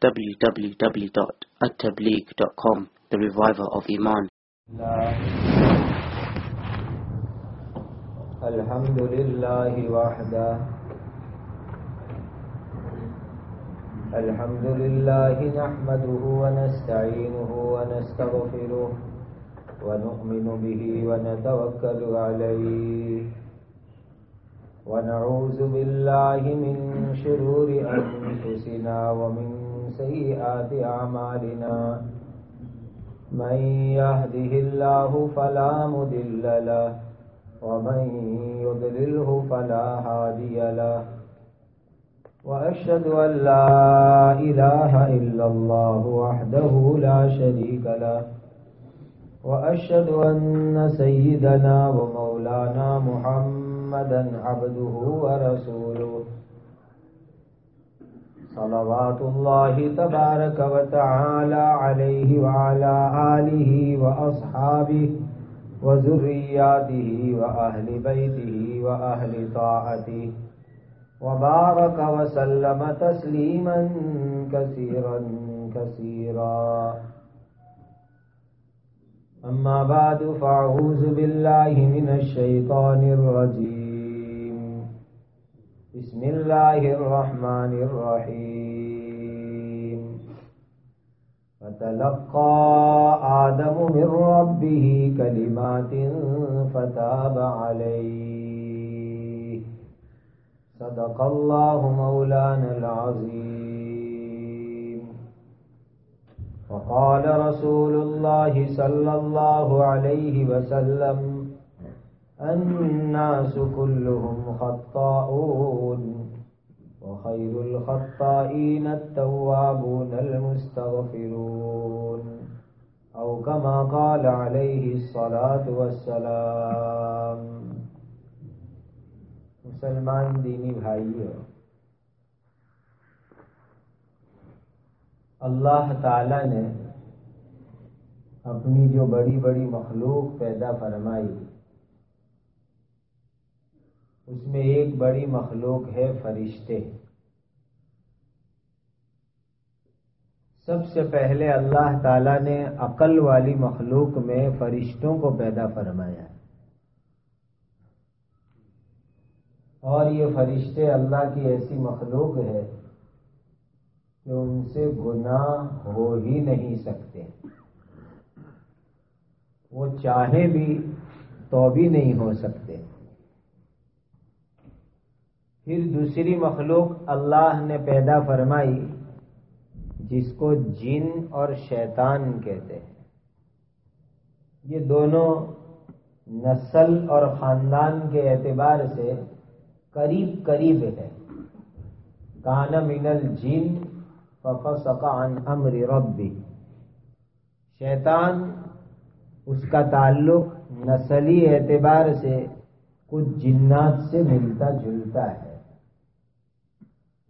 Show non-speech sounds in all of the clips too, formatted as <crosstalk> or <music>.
www.attableek.com The Reviver of Iman. الحمد لله وحده الحمد لله نحمده ونستعينه ونستغفره ونؤمن به ونتوكل عليه ونعوذ بالله من شرور أنفسنا ومن سيئات أعمالنا. من يهده الله فلا مدل له ومن يضلله فلا هادي له. وأشهد أن لا إله إلا الله وحده لا شريك له. وأشهد أن سيدنا ومولانا محمدا عبده ورسوله. صلوات الله تبارك وتعالى عليه وعلى آله وأصحابه وذرياته وأهل بيته وأهل طاعته وبارك وسلم تسليما كثيرا كثيرا. أما بعد فأعوذ بالله من الشيطان الرجيم. بسم الله الرحمن الرحيم. فتلقى آدم من ربه كلمات فتاب عليه. صدق الله مولانا العظيم. وقال رسول الله صلى الله عليه وسلم الناس كلهم خطاؤون وخير الخطائين التوابون المستغفرون أو كما قال عليه الصلاة والسلام مسلمان دینی بھائیو، اللہ تعالی نے اپنی جو بڑی بڑی مخلوق پیدا فرمائی اس میں ایک بڑی مخلوق ہے فرشتے۔ سب سے پہلے اللہ تعالی نے عقل والی مخلوق میں فرشتوں کو پیدا فرمایا۔ اور یہ فرشتے اللہ کی ایسی مخلوق ہے کہ ان سے گناہ ہو ہی نہیں سکتے۔ وہ چاہے بھی تو بھی نہیں ہو سکتے۔ پھر دوسری مخلوق اللہ نے پیدا فرمائی، جس کو جن اور شیطان کہتے ہیں۔ یہ دونوں نسل اور خاندان کے اعتبار سے قریب قریب ہے کان من الجن ففسق عن امر ربی۔ شیطان اس کا تعلق نسلی اعتبار سے کچھ جنات سے ملتا جلتا ہے۔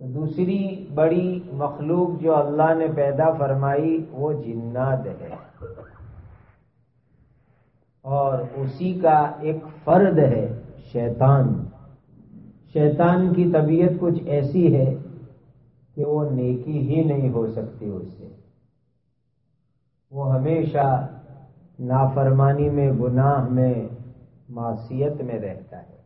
دوسری بڑی مخلوق جو اللہ نے پیدا فرمائی وہ جنات ہے۔ اور اسی کا ایک فرد ہے شیطان۔ شیطان کی طبیعت کچھ ایسی ہے کہ وہ نیکی ہی نہیں ہو سکتی اس سے۔ وہ ہمیشہ نافرمانی میں، گناہ میں، معصیت میں رہتا ہے۔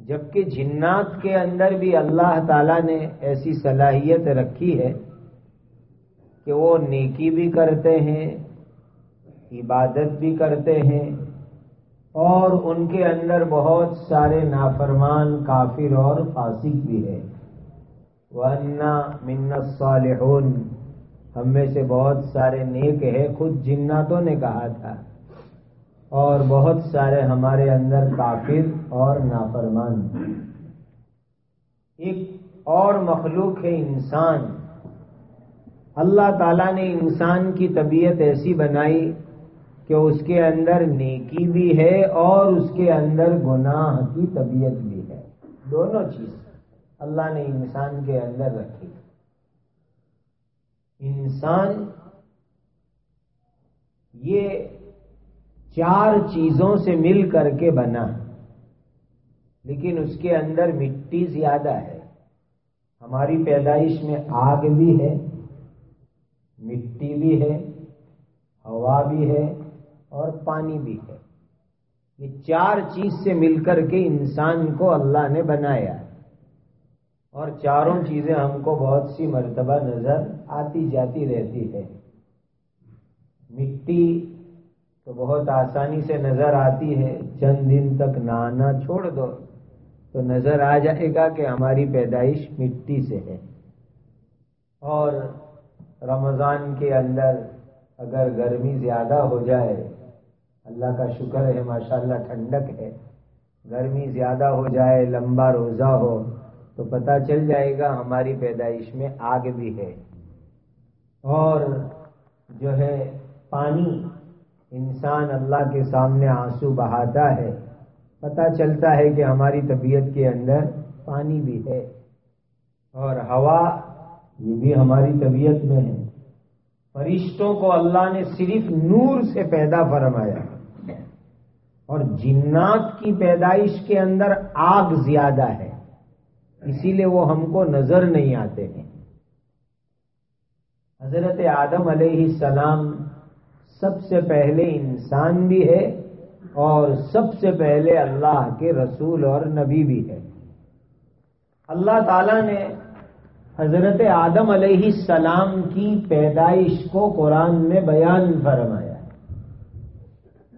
جبکہ جنات کے اندر بھی اللہ تعالی نے ایسی صلاحیت رکھی ہے کہ وہ نیکی بھی کرتے ہیں، عبادت بھی کرتے ہیں، اور ان کے اندر بہت سارے نافرمان، کافر اور فاسق بھی ہے ورنہ منت صالحون ہم میں سے بہت سارے نیک ہے خود جناتوں نے کہا تھا۔ اور بہت سارے ہمارے اندر کافر اور نافرمان۔ ایک اور مخلوق ہے انسان۔ اللہ تعالیٰ نے انسان کی طبیعت ایسی بنائی کہ اس کے اندر نیکی بھی ہے اور اس کے اندر گناہ کی طبیعت بھی ہے۔ دونوں چیز اللہ نے انسان کے اندر رکھی۔ انسان یہ چار چیزوں سے مل کر کے بنا۔ لیکن اس کے اندر مٹی زیادہ ہے۔ ہماری پیدائش میں آگ بھی ہے، مٹی بھی ہے، ہوا بھی ہے اور پانی بھی ہے۔ یہ چار چیز سے مل کر کے انسان کو اللہ نے بنایا۔ اور چاروں چیزیں ہم کو بہت سی مرتبہ نظر آتی جاتی رہتی ہے۔ مٹی تو بہت آسانی سے نظر آتی ہے، چند دن تک نہانا چھوڑ دو۔ تو نظر آ جائے گا کہ ہماری پیدائش مٹی سے ہے۔ اور رمضان کے اندر اگر گرمی زیادہ ہو جائے، اللہ کا شکر ہے، ماشاءاللہ ٹھنڈک ہے۔ گرمی زیادہ ہو جائے، لمبا روزہ ہو، تو پتہ چل جائے گا ہماری پیدائش میں آگ بھی ہے۔ اور جو ہے، پانی انسان اللہ کے سامنے آنسو بہاتا ہے، پتہ چلتا ہے کہ ہماری طبیعت کے اندر پانی بھی ہے۔ اور ہوا، یہ بھی ہماری طبیعت میں ہے۔ فرشتوں کو اللہ نے صرف نور سے پیدا فرمایا۔ اور جنات کی پیدائش کے اندر آگ زیادہ ہے۔ اسی لیے وہ ہم کو نظر نہیں آتے ہیں۔ حضرت آدم علیہ السلام سب سے پہلے انسان بھی ہے اور سب سے پہلے اللہ کے رسول اور نبی بھی ہے۔ اللہ تعالی نے حضرت آدم علیہ السلام کی پیدائش کو قرآن میں بیان فرمایا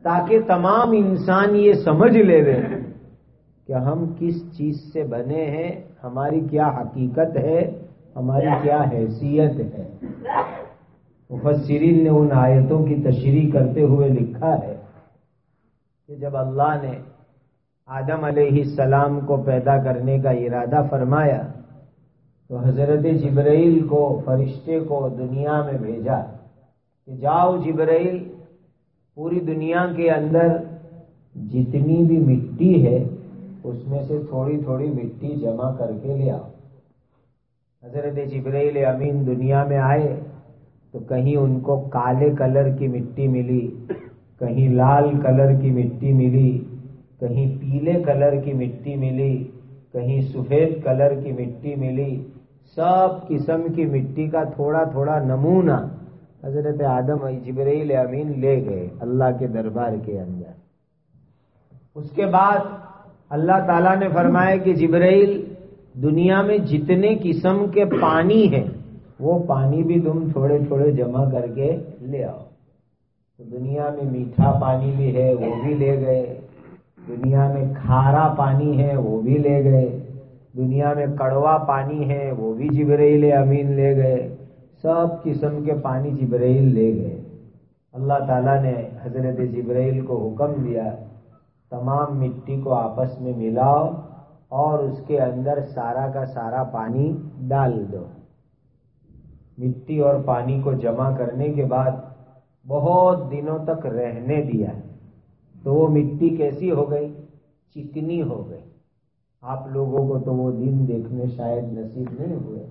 تاکہ تمام انسان یہ سمجھ لے رہے کہ ہم کس چیز سے بنے ہیں، ہماری کیا حقیقت ہے، ہماری کیا حیثیت ہے۔ مفسرین نے ان آیتوں کی تشریح کرتے ہوئے لکھا ہے کہ جب اللہ نے آدم علیہ السلام کو پیدا کرنے کا ارادہ فرمایا، تو حضرت جبرائیل کو، فرشتے کو دنیا میں بھیجا کہ جاؤ جبرائیل، پوری دنیا کے اندر جتنی بھی مٹی ہے، اس میں سے تھوڑی تھوڑی مٹی جمع کر کے لے آؤ۔ حضرت جبرائیل امین دنیا میں آئے تو کہیں ان کو کالے کلر کی مٹی ملی، کہیں لال کلر کی مٹی ملی، کہیں پیلے کلر کی مٹی ملی، کہیں سفید کلر کی مٹی ملی۔ سب قسم کی مٹی کا تھوڑا تھوڑا نمونہ حضرت آدم جبرائیل امین لے گئے اللہ کے دربار کے اندر۔ اس کے بعد اللہ تعالیٰ نے فرمایا کہ جبرائیل، دنیا میں جتنے قسم کے پانی ہیں وہ پانی بھی تم تھوڑے تھوڑے جمع کر کے لے آؤ۔ تو دنیا میں میٹھا پانی بھی ہے، وہ بھی لے گئے۔ دنیا میں کھارا پانی ہے، وہ بھی لے گئے۔ دنیا میں کڑوا پانی ہے، وہ بھی جبرائیل امین لے گئے۔ سب قسم کے پانی جبرائیل لے گئے۔ اللہ تعالیٰ نے حضرت جبرائیل کو حکم دیا، تمام مٹی کو آپس میں ملاؤ اور اس کے اندر سارا کا سارا پانی ڈال دو۔ مٹی اور پانی کو جمع کرنے کے بعد بہت دنوں تک رہنے دیا تو وہ مٹی کیسی ہو گئی؟ چکنی ہو گئی۔ آپ لوگوں کو تو وہ دن دیکھنے شاید نصیب نہیں ہوئے۔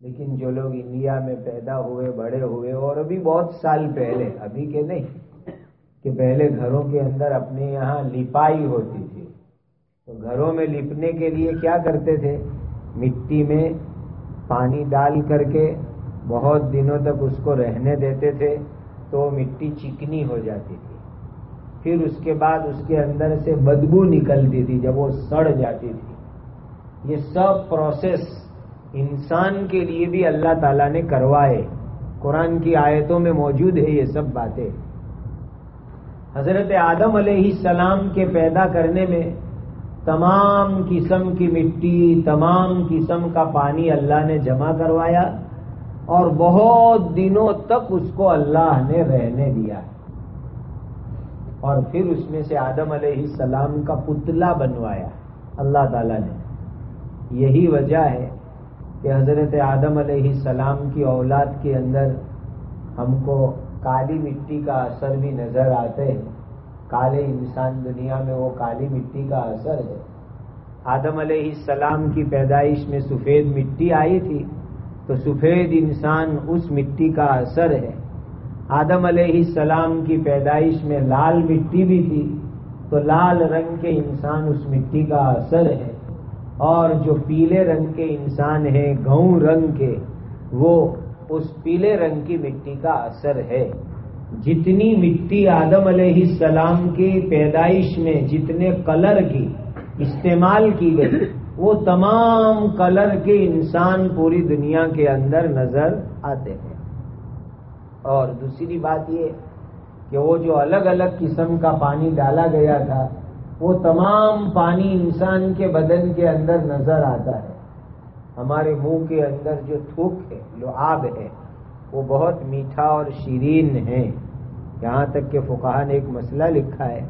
لیکن جو لوگ انڈیا میں پیدا ہوئے، بڑے ہوئے اور ابھی بہت سال پہلے، ابھی کے نہیں، کہ پہلے گھروں کے اندر اپنے یہاں لپائی ہوتی تھی۔ تو گھروں میں لپنے کے لیے کیا کرتے تھے؟ مٹی میں پانی ڈال کر کے بہت دنوں تک اس کو رہنے دیتے تھے تو مٹی چکنی ہو جاتی تھی۔ پھر اس کے بعد اس کے اندر سے بدبو نکلتی تھی جب وہ سڑ جاتی تھی۔ یہ سب پروسیس انسان کے لیے بھی اللہ تعالیٰ نے کروائے۔ قرآن کی آیتوں میں موجود ہے یہ سب باتیں۔ حضرت آدم علیہ السلام کے پیدا کرنے میں تمام قسم کی مٹی، تمام قسم کا پانی اللہ نے جمع کروایا۔ اور بہت دنوں تک اس کو اللہ نے رہنے دیا اور پھر اس میں سے آدم علیہ السلام کا پتلا بنوایا۔ اللہ تعالی نے۔ یہی وجہ ہے کہ حضرت آدم علیہ السلام کی اولاد کے اندر ہم کو کالی مٹی کا اثر بھی نظر آتے ہیں کالے انسان دنیا میں وہ کالی مٹی کا اثر ہے۔ آدم علیہ السلام کی پیدائش میں سفید مٹی آئی تھی۔ تو سفید انسان اس مٹی کا اثر ہے۔ آدم علیہ السلام کی پیدائش میں لال مٹی بھی تھی، تو لال رنگ کے انسان اس مٹی کا اثر ہے۔ اور جو پیلے رنگ کے انسان ہیں گہوں رنگ کے، وہ اس پیلے رنگ کی مٹی کا اثر ہے۔ جتنی مٹی آدم علیہ السلام کی پیدائش میں جتنے کلر کی استعمال کی گئی وہ تمام کلر کے انسان پوری دنیا کے اندر نظر آتے ہیں۔ اور دوسری بات یہ کہ وہ جو الگ الگ قسم کا پانی ڈالا گیا تھا، وہ تمام پانی انسان کے بدن کے اندر نظر آتا ہے۔ ہمارے منہ کے اندر جو تھوک ہے، جو آب ہے، وہ بہت میٹھا اور شیرین ہے۔ یہاں تک کہ فقہ نے ایک مسئلہ لکھا ہے،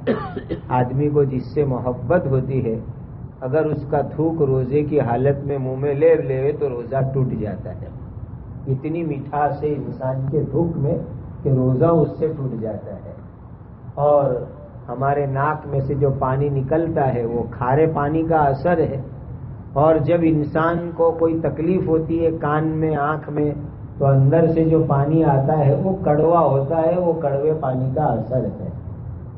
آدمی کو جس سے محبت ہوتی ہے اگر اس کا تھوک روزے کی حالت میں منہ میں لے لے تو روزہ ٹوٹ جاتا ہے۔ اتنی میٹھاس ہے انسان کے تھوک میں کہ روزہ اس سے ٹوٹ جاتا ہے۔ اور ہمارے ناک میں سے جو پانی نکلتا ہے، وہ کھارے پانی کا اثر ہے۔ اور جب انسان کو کوئی تکلیف ہوتی ہے کان میں، آنکھ میں، تو اندر سے جو پانی آتا ہے، وہ کڑوا ہوتا ہے، وہ کڑوے پانی کا اثر ہے۔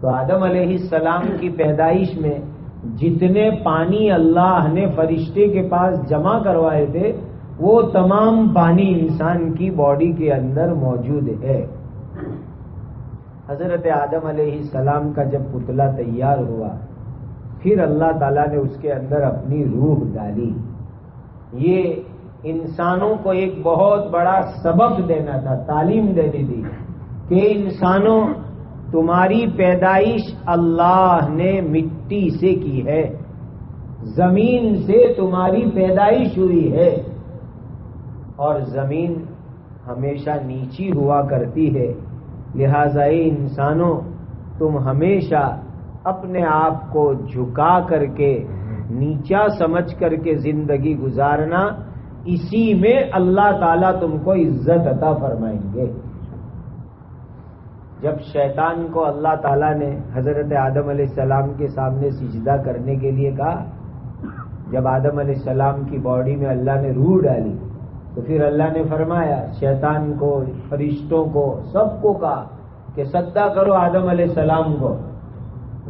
تو آدم علیہ السلام کی پیدائش میں جتنے پانی اللہ نے فرشتے کے پاس جمع کروائے تھے، وہ تمام پانی انسان کی باڈی کے اندر موجود ہے۔ حضرت آدم علیہ السلام کا جب پتلا تیار ہوا، پھر اللہ تعالیٰ نے اس کے اندر اپنی روح ڈالی۔ یہ انسانوں کو ایک بہت بڑا سبق دینا تھا، تعلیم دینی تھی کہ انسانوں تمہاری پیدائش اللہ نے مٹی سے کی ہے۔ زمین سے تمہاری پیدائش ہوئی ہے۔ اور زمین ہمیشہ نیچی ہوا کرتی ہے۔ لہذا انسانوں، تم ہمیشہ اپنے آپ کو جھکا کر کے، نیچا سمجھ کر کے زندگی گزارنا، اسی میں اللہ تعالیٰ تم کو عزت عطا فرمائیں گے۔ جب شیطان کو اللہ تعالیٰ نے حضرت آدم علیہ السلام کے سامنے سجدہ کرنے کے لیے کہا، جب آدم علیہ السلام کی باڈی میں اللہ نے روح ڈالی، تو پھر اللہ نے فرمایا، شیطان کو، فرشتوں کو، سب کو کہا کہ سدا کرو آدم علیہ السلام کو۔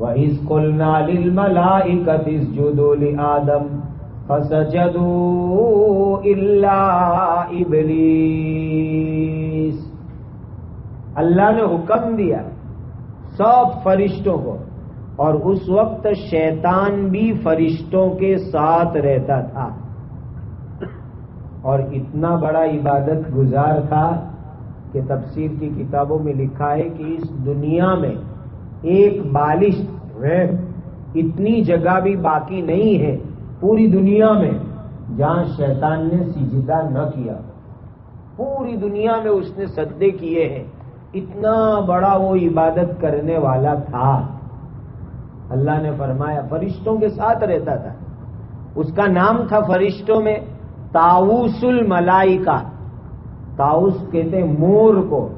وَإِذْ قُلْنَا لِلْمَلَائِكَةِ اسْجُدُوا لِآدَمَ فَسَجَدُوا إِلَّا إِبْلِيسَ۔ اللہ نے حکم دیا سب فرشتوں کو اور اس وقت شیطان بھی فرشتوں کے ساتھ رہتا تھا اور اتنا بڑا عبادت گزار تھا کہ تفسیر کی کتابوں میں لکھا ہے کہ اس دنیا میں ایک بالش ہے اتنی جگہ بھی باقی نہیں ہے پوری دنیا میں جہاں شیطان نے سجدہ نہ کیا۔ پوری دنیا میں اس نے سدے کیے ہیں۔ اتنا بڑا وہ عبادت کرنے والا تھا۔ اللہ نے فرمایا، فرشتوں کے ساتھ رہتا تھا۔ اس کا نام تھا فرشتوں میں تاؤس الملائی کا تاؤس کہتے مور کو۔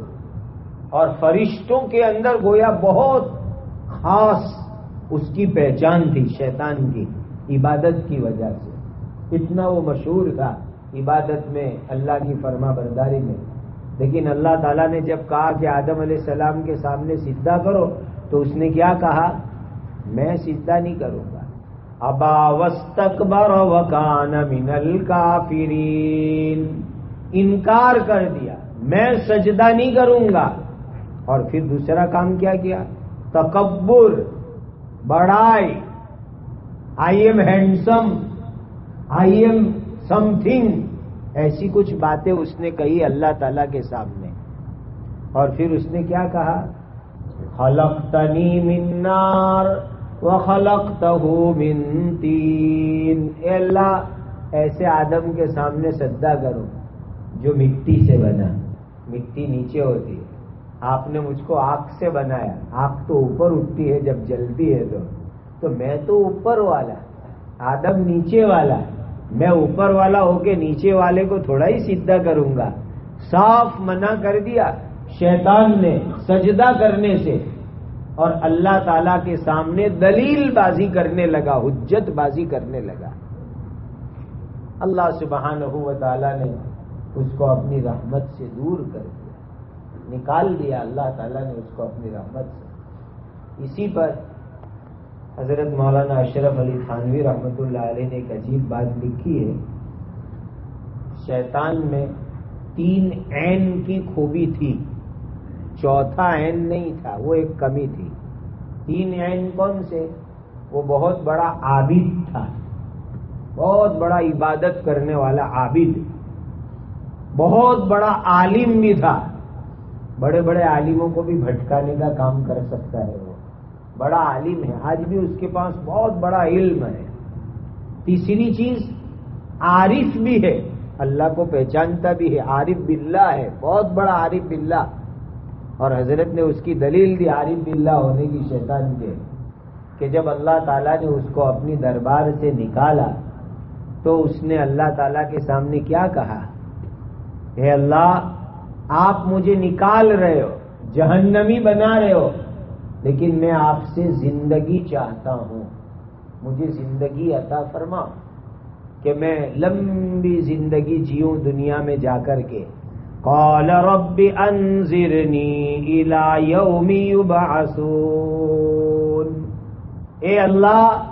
اور فرشتوں کے اندر گویا بہت خاص اس کی پہچان تھی، شیطان کی، عبادت کی وجہ سے۔ اتنا وہ مشہور تھا، عبادت میں اللہ کی فرما برداری میں۔ لیکن اللہ تعالیٰ نے جب کہا کہ آدم علیہ السلام کے سامنے سجدہ کرو، تو اس نے کیا کہا؟ میں سجدہ نہیں کروں گا۔ ابا وسطر وکان من الکافرین۔ انکار کر دیا۔ میں سجدہ نہیں کروں گا۔ اور پھر دوسرا کام کیا کیا؟ تکبر بڑائی I am handsome I am something ایسی کچھ باتیں اس نے کہی اللہ تعالی کے سامنے۔ اور پھر اس نے کیا کہا؟ خلق تنی منار و خلق من تین۔ اے اللہ، ایسے آدم کے سامنے سدا کرو جو مٹی سے بنا، مٹی نیچے ہوتی ہے۔ آپ نے مجھ کو آگ سے بنایا، آگ تو اوپر اٹھتی ہے جب جلتی ہے تو۔ تو میں تو اوپر والا، آدم نیچے والا۔ میں اوپر والا ہو کے نیچے والے کو تھوڑا ہی سیدھا کروں گا۔ صاف منع کر دیا شیطان نے سجدہ کرنے سے۔ اور اللہ تعالی کے سامنے دلیل بازی کرنے لگا، حجت بازی کرنے لگا۔ اللہ سبحانہ و تعالی نے اس کو اپنی رحمت سے دور کر دیا۔ نکال دیا، اللہ تعالیٰ نے اس کو اپنی رحمت سے۔ اسی پر حضرت مولانا اشرف علی تھانوی رحمۃ اللہ علیہ نے ایک عجیب بات لکھی ہے۔ شیطان میں تین عین کی خوبی تھی، چوتھا عین نہیں تھا، وہ ایک کمی تھی۔ تین عین کون سے؟ وہ بہت بڑا عابد تھا، بہت بڑا عبادت کرنے والا عابد، بہت بڑا عالم بھی تھا۔ بڑے بڑے عالموں کو بھی بھٹکانے کا کام کر سکتا ہے وہ۔ بڑا عالم ہے۔ آج بھی اس کے پاس بہت بڑا علم ہے۔ تیسری چیز، عارف بھی ہے۔ اللہ کو پہچانتا بھی ہے۔ عارف باللہ ہے۔ بہت بڑا عارف باللہ۔ اور حضرت نے اس کی دلیل دی، عارف باللہ ہونے کی شیطان کے۔ کہ جب اللہ تعالیٰ نے اس کو اپنی دربار سے نکالا، تو اس نے اللہ تعالیٰ کے سامنے کیا کہا؟ اے اللہ، آپ مجھے نکال رہے ہو، جہنمی بنا رہے ہو۔ لیکن میں آپ سے زندگی چاہتا ہوں۔ مجھے زندگی عطا فرما کہ میں لمبی زندگی جیوں دنیا میں جا کر کے۔ قال رب انذرنی الى یوم یبعثون۔ اے اللہ،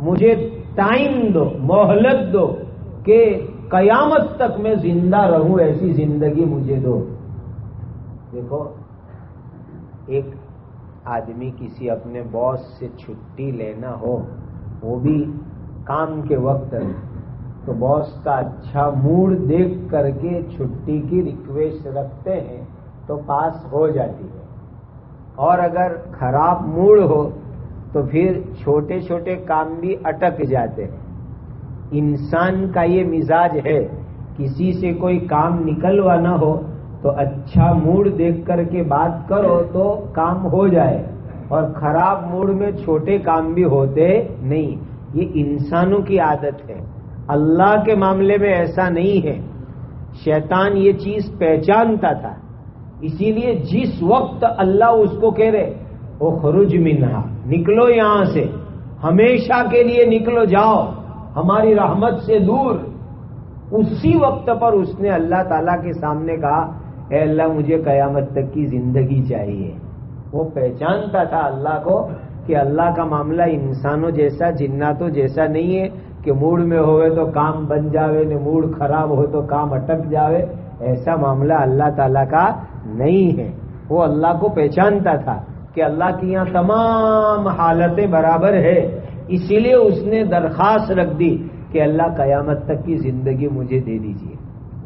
مجھے ٹائم دو، مہلت دو کہ قیامت تک میں زندہ رہوں، ایسی زندگی مجھے دو۔ دیکھو، ایک آدمی کسی اپنے باس سے چھٹی لینا ہو، وہ بھی کام کے وقت تو باس کا اچھا موڈ دیکھ کر کے چھٹی کی ریکویسٹ رکھتے ہیں تو پاس ہو جاتی ہے۔ اور اگر خراب موڈ ہو تو پھر چھوٹے چھوٹے کام بھی اٹک جاتے ہیں۔ انسان کا یہ مزاج ہے، کسی سے کوئی کام نکلوانا ہو تو اچھا موڈ دیکھ کر کے بات کرو تو کام ہو جائے اور خراب موڈ میں چھوٹے کام بھی ہوتے نہیں۔ یہ انسانوں کی عادت ہے۔ اللہ کے معاملے میں ایسا نہیں ہے۔ شیطان یہ چیز پہچانتا تھا۔ اسی لیے جس وقت اللہ اس کو کہہ رہے وہ خروج منہا، نکلو یہاں سے۔ ہمیشہ کے لیے نکلو، جاؤ۔ ہماری رحمت سے دور۔ اسی وقت پر اس نے اللہ تعالی کے سامنے کہا اے اللہ مجھے قیامت تک کی زندگی چاہیے۔ وہ پہچانتا تھا اللہ کو کہ اللہ کا معاملہ انسانوں جیسا، جناتوں جیسا نہیں ہے کہ موڈ میں ہوئے تو کام بن جاوے، نہ موڈ خراب ہو تو کام اٹک جاوے۔ ایسا معاملہ اللہ تعالی کا نہیں ہے۔ وہ اللہ کو پہچانتا تھا کہ اللہ کی یہاں تمام حالتیں برابر ہے اسی لیے اس نے درخواست رکھ دی کہ اللہ قیامت تک کی زندگی مجھے دے دیجیے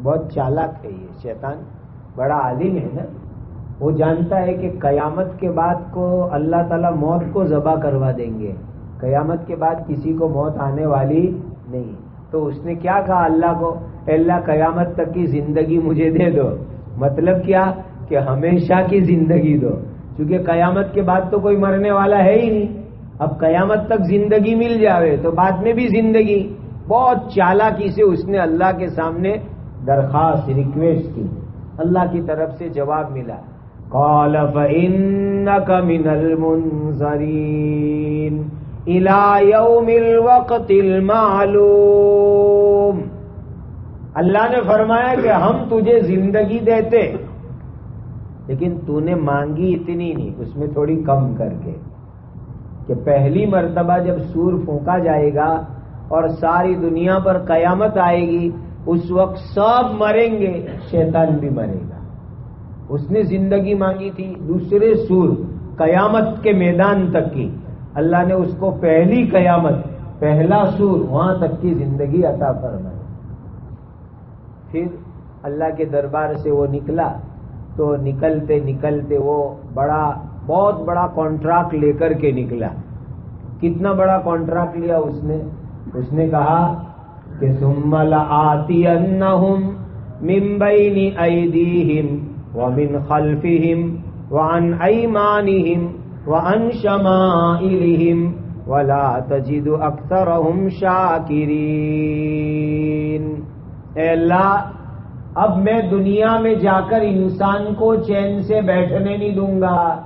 بہت چالاک ہے یہ شیطان۔ بڑا عالم ہے نا، وہ جانتا ہے کہ قیامت کے بعد کو اللہ تعالیٰ موت کو ذبح کروا دیں گے۔ قیامت کے بعد کسی کو موت آنے والی نہیں۔ تو اس نے کیا کہا اللہ کو؟ اللہ، قیامت تک کی زندگی مجھے دے دو۔ مطلب کیا؟ کہ ہمیشہ کی زندگی دو۔ کیونکہ قیامت کے بعد تو کوئی مرنے والا ہے ہی نہیں۔ اب قیامت تک زندگی مل جاوے تو بعد میں بھی زندگی۔ بہت چالاکی سے اس نے اللہ کے سامنے درخواست ریکویسٹ کی۔ اللہ کی طرف سے جواب ملا۔ قال، فإنك من المنظرين۔ إلى يوم الوقت المعلوم۔ اللہ نے فرمایا کہ ہم تجھے زندگی دیتے، لیکن تو نے مانگی اتنی نہیں، اس میں تھوڑی کم کر کے۔ کہ پہلی مرتبہ جب سور پھونکا جائے گا اور ساری دنیا پر قیامت آئے گی اس وقت سب مریں گے، شیطان بھی مرے گا۔ اس نے زندگی مانگی تھی دوسرے سور قیامت کے میدان تک کی۔ اللہ نے اس کو پہلی قیامت، پہلا سور وہاں تک کی زندگی عطا فرمائی۔ پھر اللہ کے دربار سے وہ نکلا تو نکلتے نکلتے وہ بڑا، بہت بڑا کانٹریکٹ لے کر کے نکلا۔ کتنا بڑا کانٹریکٹ لیا اس نے؟ اس نے کہا کہ سمل آتی ممبئی ایدیہم ومن خلفهم وعن أيمانهم وعن شمائلهم ولا تجد أكثرهم شاكرين اے اللہ، اب میں دنیا میں جا کر انسان کو چین سے بیٹھنے نہیں دوں گا۔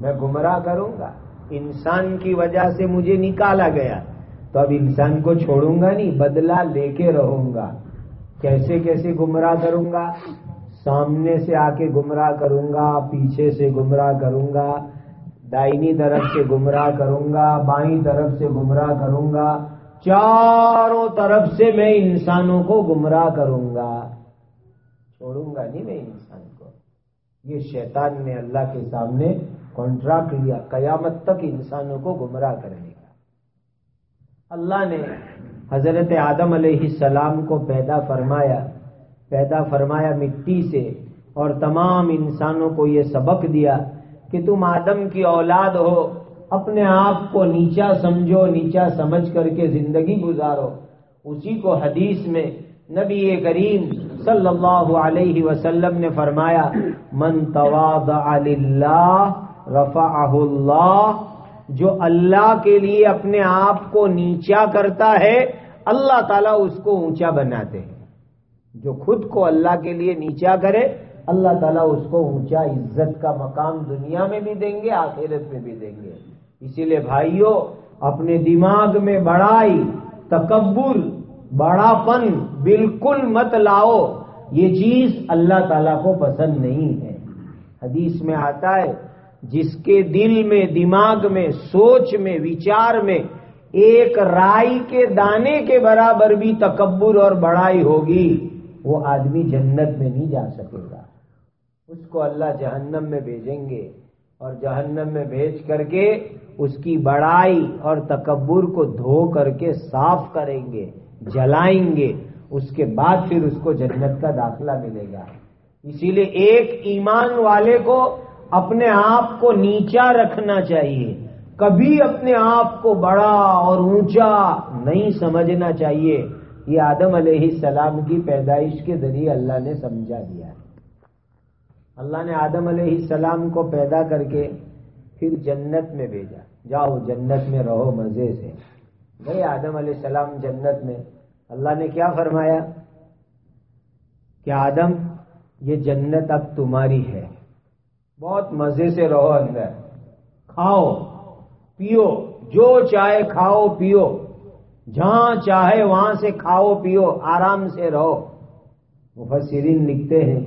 میں گمراہ کروں گا۔ انسان کی وجہ سے مجھے نکالا گیا۔ تو اب انسان کو چھوڑوں گا نہیں، بدلہ لے کے رہوں گا۔ کیسے کیسے گمراہ کروں گا؟ سامنے سے آ کے گمراہ کروں گا، پیچھے سے گمراہ کروں گا، دائنی طرف سے گمراہ کروں گا، بائیں طرف سے گمراہ کروں گا، چاروں طرف سے میں انسانوں کو گمراہ کروں گا۔ چھوڑوں گا نہیں میں انسان کو۔ یہ شیطان نے اللہ کے سامنے کانٹریکٹ لیا۔ قیامت تک انسانوں کو گمراہ کرنے اللہ نے حضرت آدم علیہ السلام کو پیدا فرمایا پیدا فرمایا مٹی سے اور تمام انسانوں کو یہ سبق دیا کہ تم آدم کی اولاد ہو، اپنے آپ کو نیچا سمجھو، نیچا سمجھ کر کے زندگی گزارو۔ اسی کو حدیث میں نبی کریم صلی اللہ علیہ وسلم نے فرمایا، من تواضع للہ رفعہ اللہ جو اللہ کے لیے اپنے آپ کو نیچا کرتا ہے، اللہ تعالیٰ اس کو اونچا بناتے ہیں۔ جو خود کو اللہ کے لیے نیچا کرے، اللہ تعالیٰ اس کو اونچا عزت کا مقام دنیا میں بھی دیں گے، آخرت میں بھی دیں گے۔ اسی لیے بھائیوں اپنے دماغ میں بڑائی، تکبر بڑا پن بالکل مت لاؤ۔ یہ چیز اللہ تعالیٰ کو پسند نہیں ہے۔ حدیث میں آتا ہے جس کے دل میں، دماغ میں، سوچ میں وچار میں ایک رائی کے دانے کے برابر بھی تکبر اور بڑائی ہوگی، وہ آدمی جنت میں نہیں جا سکے گا۔ اس کو اللہ جہنم میں بھیجیں گے اور جہنم میں بھیج کر کے اس کی بڑائی اور تکبر کو دھو کر کے صاف کریں گے، جلائیں گے۔ اس کے بعد پھر اس کو جنت کا داخلہ ملے گا۔ اسی لیے ایک ایمان والے کو اپنے آپ کو نیچا رکھنا چاہیے۔ کبھی اپنے آپ کو بڑا اور اونچا نہیں سمجھنا چاہیے۔ یہ آدم علیہ السلام کی پیدائش کے ذریعے اللہ نے سمجھا دیا ہے۔ اللہ نے آدم علیہ السلام کو پیدا کر کے پھر جنت میں بھیجا۔ جاؤ جنت میں رہو مزے سے۔ گئے آدم علیہ السلام جنت میں اللہ نے کیا فرمایا؟ کہ آدم، یہ جنت اب تمہاری ہے۔ بہت مزے سے رہو اندر۔ کھاؤ، پیو، جو چاہے کھاؤ، پیو۔ جہاں چاہے وہاں سے کھاؤ، پیو۔ آرام سے رہو۔ مفسرین لکھتے ہیں،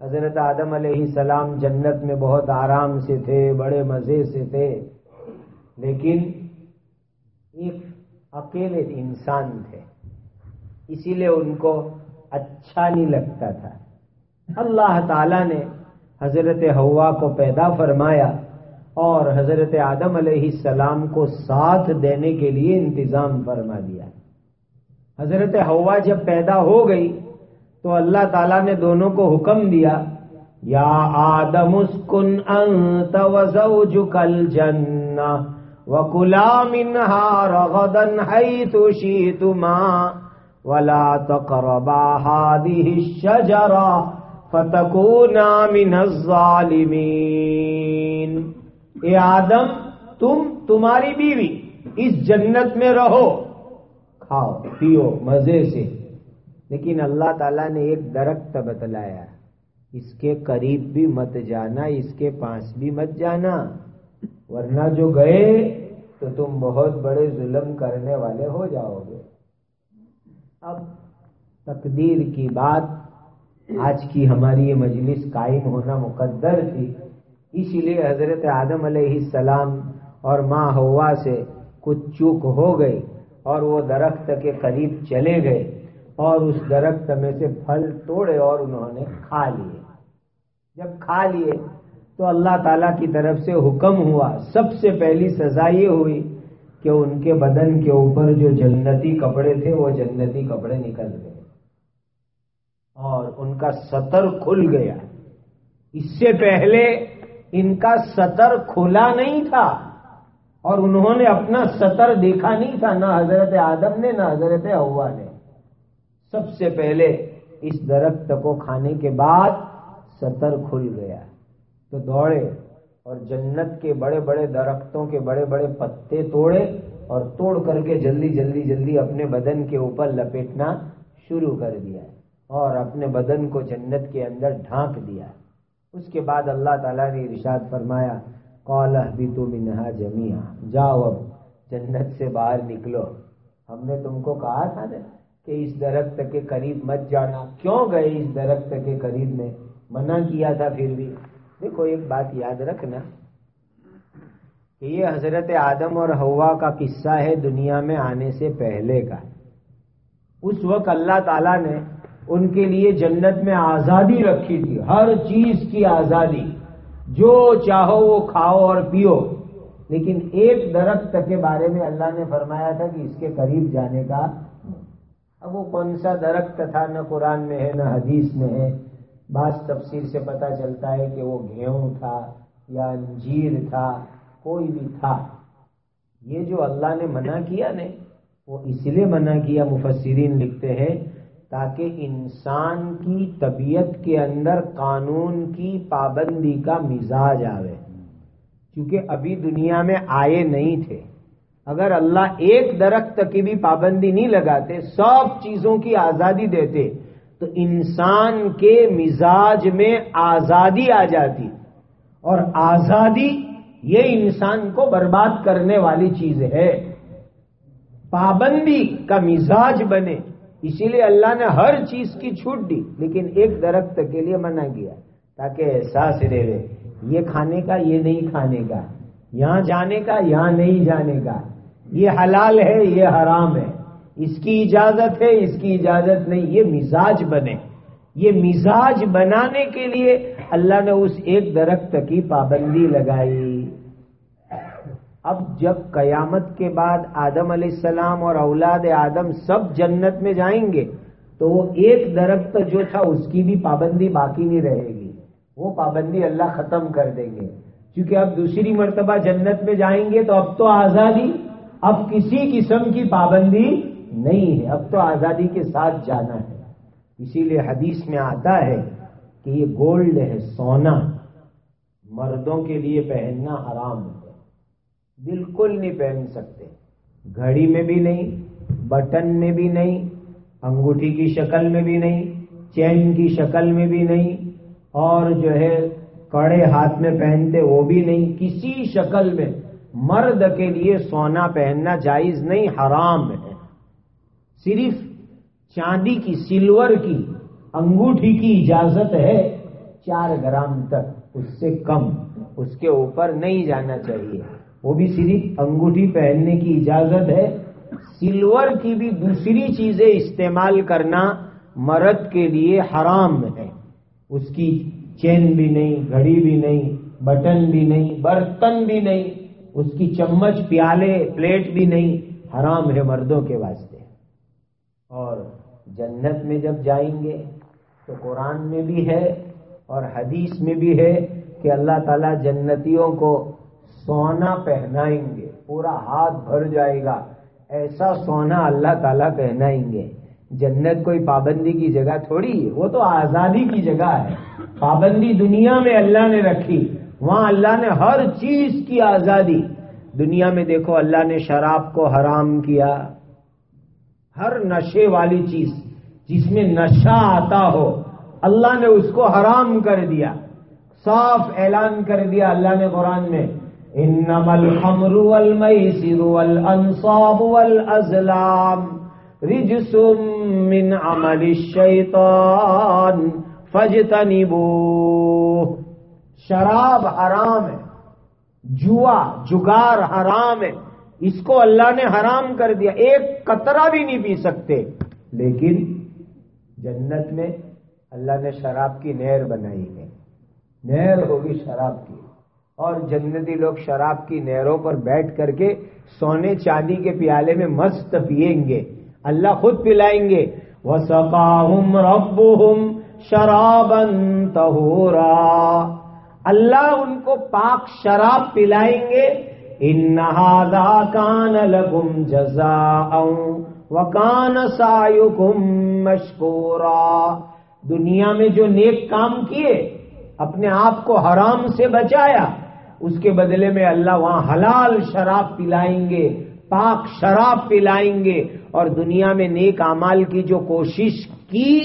حضرت آدم علیہ السلام جنت میں بہت آرام سے تھے، بڑے مزے سے تھے۔ لیکن ایک اکیلے انسان تھے۔ اسی لیے ان کو اچھا نہیں لگتا تھا۔ اللہ تعالی نے حضرت ہوا کو پیدا فرمایا اور حضرت آدم علیہ السلام کو ساتھ دینے کے لیے انتظام فرما دیا۔ حضرت ہوا جب پیدا ہو گئی تو اللہ تعالیٰ نے دونوں کو حکم دیا، یا آدم اسکن انت وزوجک الجنہ وکلا منہا رغدن حیث شیتما ولا تقربا هذه الشجرة فتكونا من الظالمين اے آدم، تم، تمہاری بیوی، اس جنت میں رہو۔ کھاؤ، پیو، مزے سے۔ لیکن اللہ تعالیٰ نے ایک درخت بتلایا۔ اس کے قریب بھی مت جانا، اس کے پاس بھی مت جانا۔ ورنہ جو گئے، تو تم بہت بڑے ظلم کرنے والے ہو جاؤ گے۔ اب تقدیر کی بات آج کی ہماری یہ مجلس قائم ہونا مقدر تھی۔ اسی لیے حضرت آدم علیہ السلام اور ماں ہوا سے کچھ چوک ہو گئی اور وہ درخت کے قریب چلے گئے اور اس درخت میں سے پھل توڑے اور انہوں نے کھا لیے۔ جب کھا لیے تو اللہ تعالی کی طرف سے حکم ہوا۔ سب سے پہلی سزا یہ ہوئی کہ ان کے بدن کے اوپر جو جنتی کپڑے تھے وہ جنتی کپڑے نکل گئے۔ اور ان کا سطر کھل گیا۔ اس سے پہلے ان کا سطر کھلا نہیں تھا اور انہوں نے اپنا سطر دیکھا نہیں تھا، نہ حضرت آدم نے، نہ حضرت ہوا نے۔ سب سے پہلے اس درخت کو کھانے کے بعد سطر کھل گیا۔ تو دوڑے اور جنت کے بڑے بڑے درختوں کے بڑے بڑے پتے توڑے اور توڑ کر کے جلدی جلدی جلدی اپنے بدن کے اوپر لپیٹنا شروع کر دیا۔ اور اپنے بدن کو جنت کے اندر ڈھانک دیا۔ اس کے بعد اللہ تعالیٰ نے ارشاد فرمایا کالہ بھی تو منہا جمیا جاؤ اب، جنت سے باہر نکلو۔ ہم نے تم کو کہا تھا نا کہ اس درخت کے قریب مت جانا۔ کیوں گئے اس درخت کے قریب میں؟ منع کیا تھا پھر بھی۔ دیکھو، ایک بات یاد رکھنا۔ کہ یہ حضرت آدم اور ہوا کا قصہ ہے دنیا میں آنے سے پہلے کا۔ اس وقت اللہ تعالیٰ نے ان کے لیے جنت میں آزادی رکھی تھی، ہر چیز کی آزادی۔ جو چاہو وہ کھاؤ اور پیو۔ لیکن ایک درخت کے بارے میں اللہ نے فرمایا تھا کہ اس کے قریب جانے کا۔ اب وہ کون سا درخت تھا؟ نہ قرآن میں ہے، نہ حدیث میں ہے۔ بعض تفسیر سے پتا چلتا ہے کہ وہ گیہوں تھا یا انجیر تھا، کوئی بھی تھا۔ یہ جو اللہ نے منع کیا نے، وہ اس لیے منع کیا، مفسرین لکھتے ہیں تاکہ انسان کی طبیعت کے اندر قانون کی پابندی کا مزاج آوے۔ کیونکہ ابھی دنیا میں آئے نہیں تھے۔ اگر اللہ ایک درخت کی بھی پابندی نہیں لگاتے، سب چیزوں کی آزادی دیتے، تو انسان کے مزاج میں آزادی آ جاتی۔ اور آزادی یہ انسان کو برباد کرنے والی چیز ہے۔ پابندی کا مزاج بنے۔ اسی لیے اللہ نے ہر چیز کی چھوٹ دی، لیکن ایک درخت کے لیے منع کیا، تاکہ احساس رہے، یہ کھانے کا، یہ نہیں کھانے کا، یہاں جانے کا، یہاں نہیں جانے کا۔ یہ حلال ہے، یہ حرام ہے۔ اس کی اجازت ہے، اس کی اجازت نہیں۔ یہ مزاج بنے۔ یہ مزاج بنانے کے لیے اللہ نے اس ایک درخت کی پابندی لگائی۔ اب جب قیامت کے بعد آدم علیہ السلام اور اولاد آدم سب جنت میں جائیں گے، تو وہ ایک درخت جو تھا، اس کی بھی پابندی باقی نہیں رہے گی۔ وہ پابندی اللہ ختم کر دیں گے۔ کیونکہ اب دوسری مرتبہ جنت میں جائیں گے، تو اب تو آزادی، اب کسی قسم کی پابندی نہیں ہے۔ اب تو آزادی کے ساتھ جانا ہے۔ اسی لیے حدیث میں آتا ہے کہ یہ گولڈ ہے، سونا۔ مردوں کے لیے پہننا حرام ہے۔ بالکل نہیں پہن سکتے۔ گھڑی میں بھی نہیں، بٹن میں بھی نہیں، انگوٹھی کی شکل میں بھی نہیں، چین کی شکل میں بھی نہیں، اور جو ہے کڑے ہاتھ میں پہنتے وہ بھی نہیں۔ کسی شکل میں مرد کے لیے سونا پہننا جائز نہیں، حرام ہے۔ صرف چاندی کی، سلور کی، انگوٹھی کی اجازت ہے چار گرام تک، اس سے کم، اس کے اوپر نہیں جانا چاہیے۔ وہ بھی صرف انگوٹھی پہننے کی اجازت ہے۔ سلور کی بھی دوسری چیزیں استعمال کرنا مرد کے لیے حرام ہے۔ اس کی چین بھی نہیں، گھڑی بھی نہیں، بٹن بھی نہیں، برتن بھی نہیں، اس کی چمچ، پیالے، پلیٹ بھی نہیں، حرام ہے مردوں کے واسطے۔ اور جنت میں جب جائیں گے تو قرآن میں بھی ہے اور حدیث میں بھی ہے کہ اللہ تعالیٰ جنتیوں کو سونا پہنائیں گے، پورا ہاتھ بھر جائے گا۔ ایسا سونا اللہ تعالیٰ پہنائیں گے۔ جنت کوئی پابندی کی جگہ تھوڑی ہے وہ تو آزادی کی جگہ ہے۔ پابندی دنیا میں اللہ نے رکھی، وہاں اللہ نے ہر چیز کی آزادی۔ دنیا میں دیکھو، اللہ نے شراب کو حرام کیا۔ ہر نشے والی چیز جس میں نشہ آتا ہو، اللہ نے اس کو حرام کر دیا۔ صاف اعلان کر دیا اللہ نے قرآن میں۔ انما الخمر والمیسر والانصاب والازلام رجس من عمل الشیطان فجتنبوه شراب حرام ہے، جوا، جگار حرام ہے، اس کو اللہ نے حرام کر دیا، ایک قطرہ بھی نہیں پی سکتے۔ لیکن جنت میں اللہ نے شراب کی نہر بنائی ہے۔ نہر ہوگی شراب کی۔ اور جنتی لوگ شراب کی نہروں پر بیٹھ کر کے سونے چاندی کے پیالے میں مست پیئیں گے۔ اللہ خود پلائیں گے۔ وہ سپاہم رب شرابن تہورا اللہ ان کو پاک شراب پلائیں گے۔ ان کان لگم جزا وکان سایکم مشکورا دنیا میں جو نیک کام کیے، اپنے آپ کو حرام سے بچایا۔ اس کے بدلے میں اللہ وہاں حلال شراب پلائیں گے، پاک شراب پلائیں گے۔ اور دنیا میں نیک امال کی جو کوشش کی،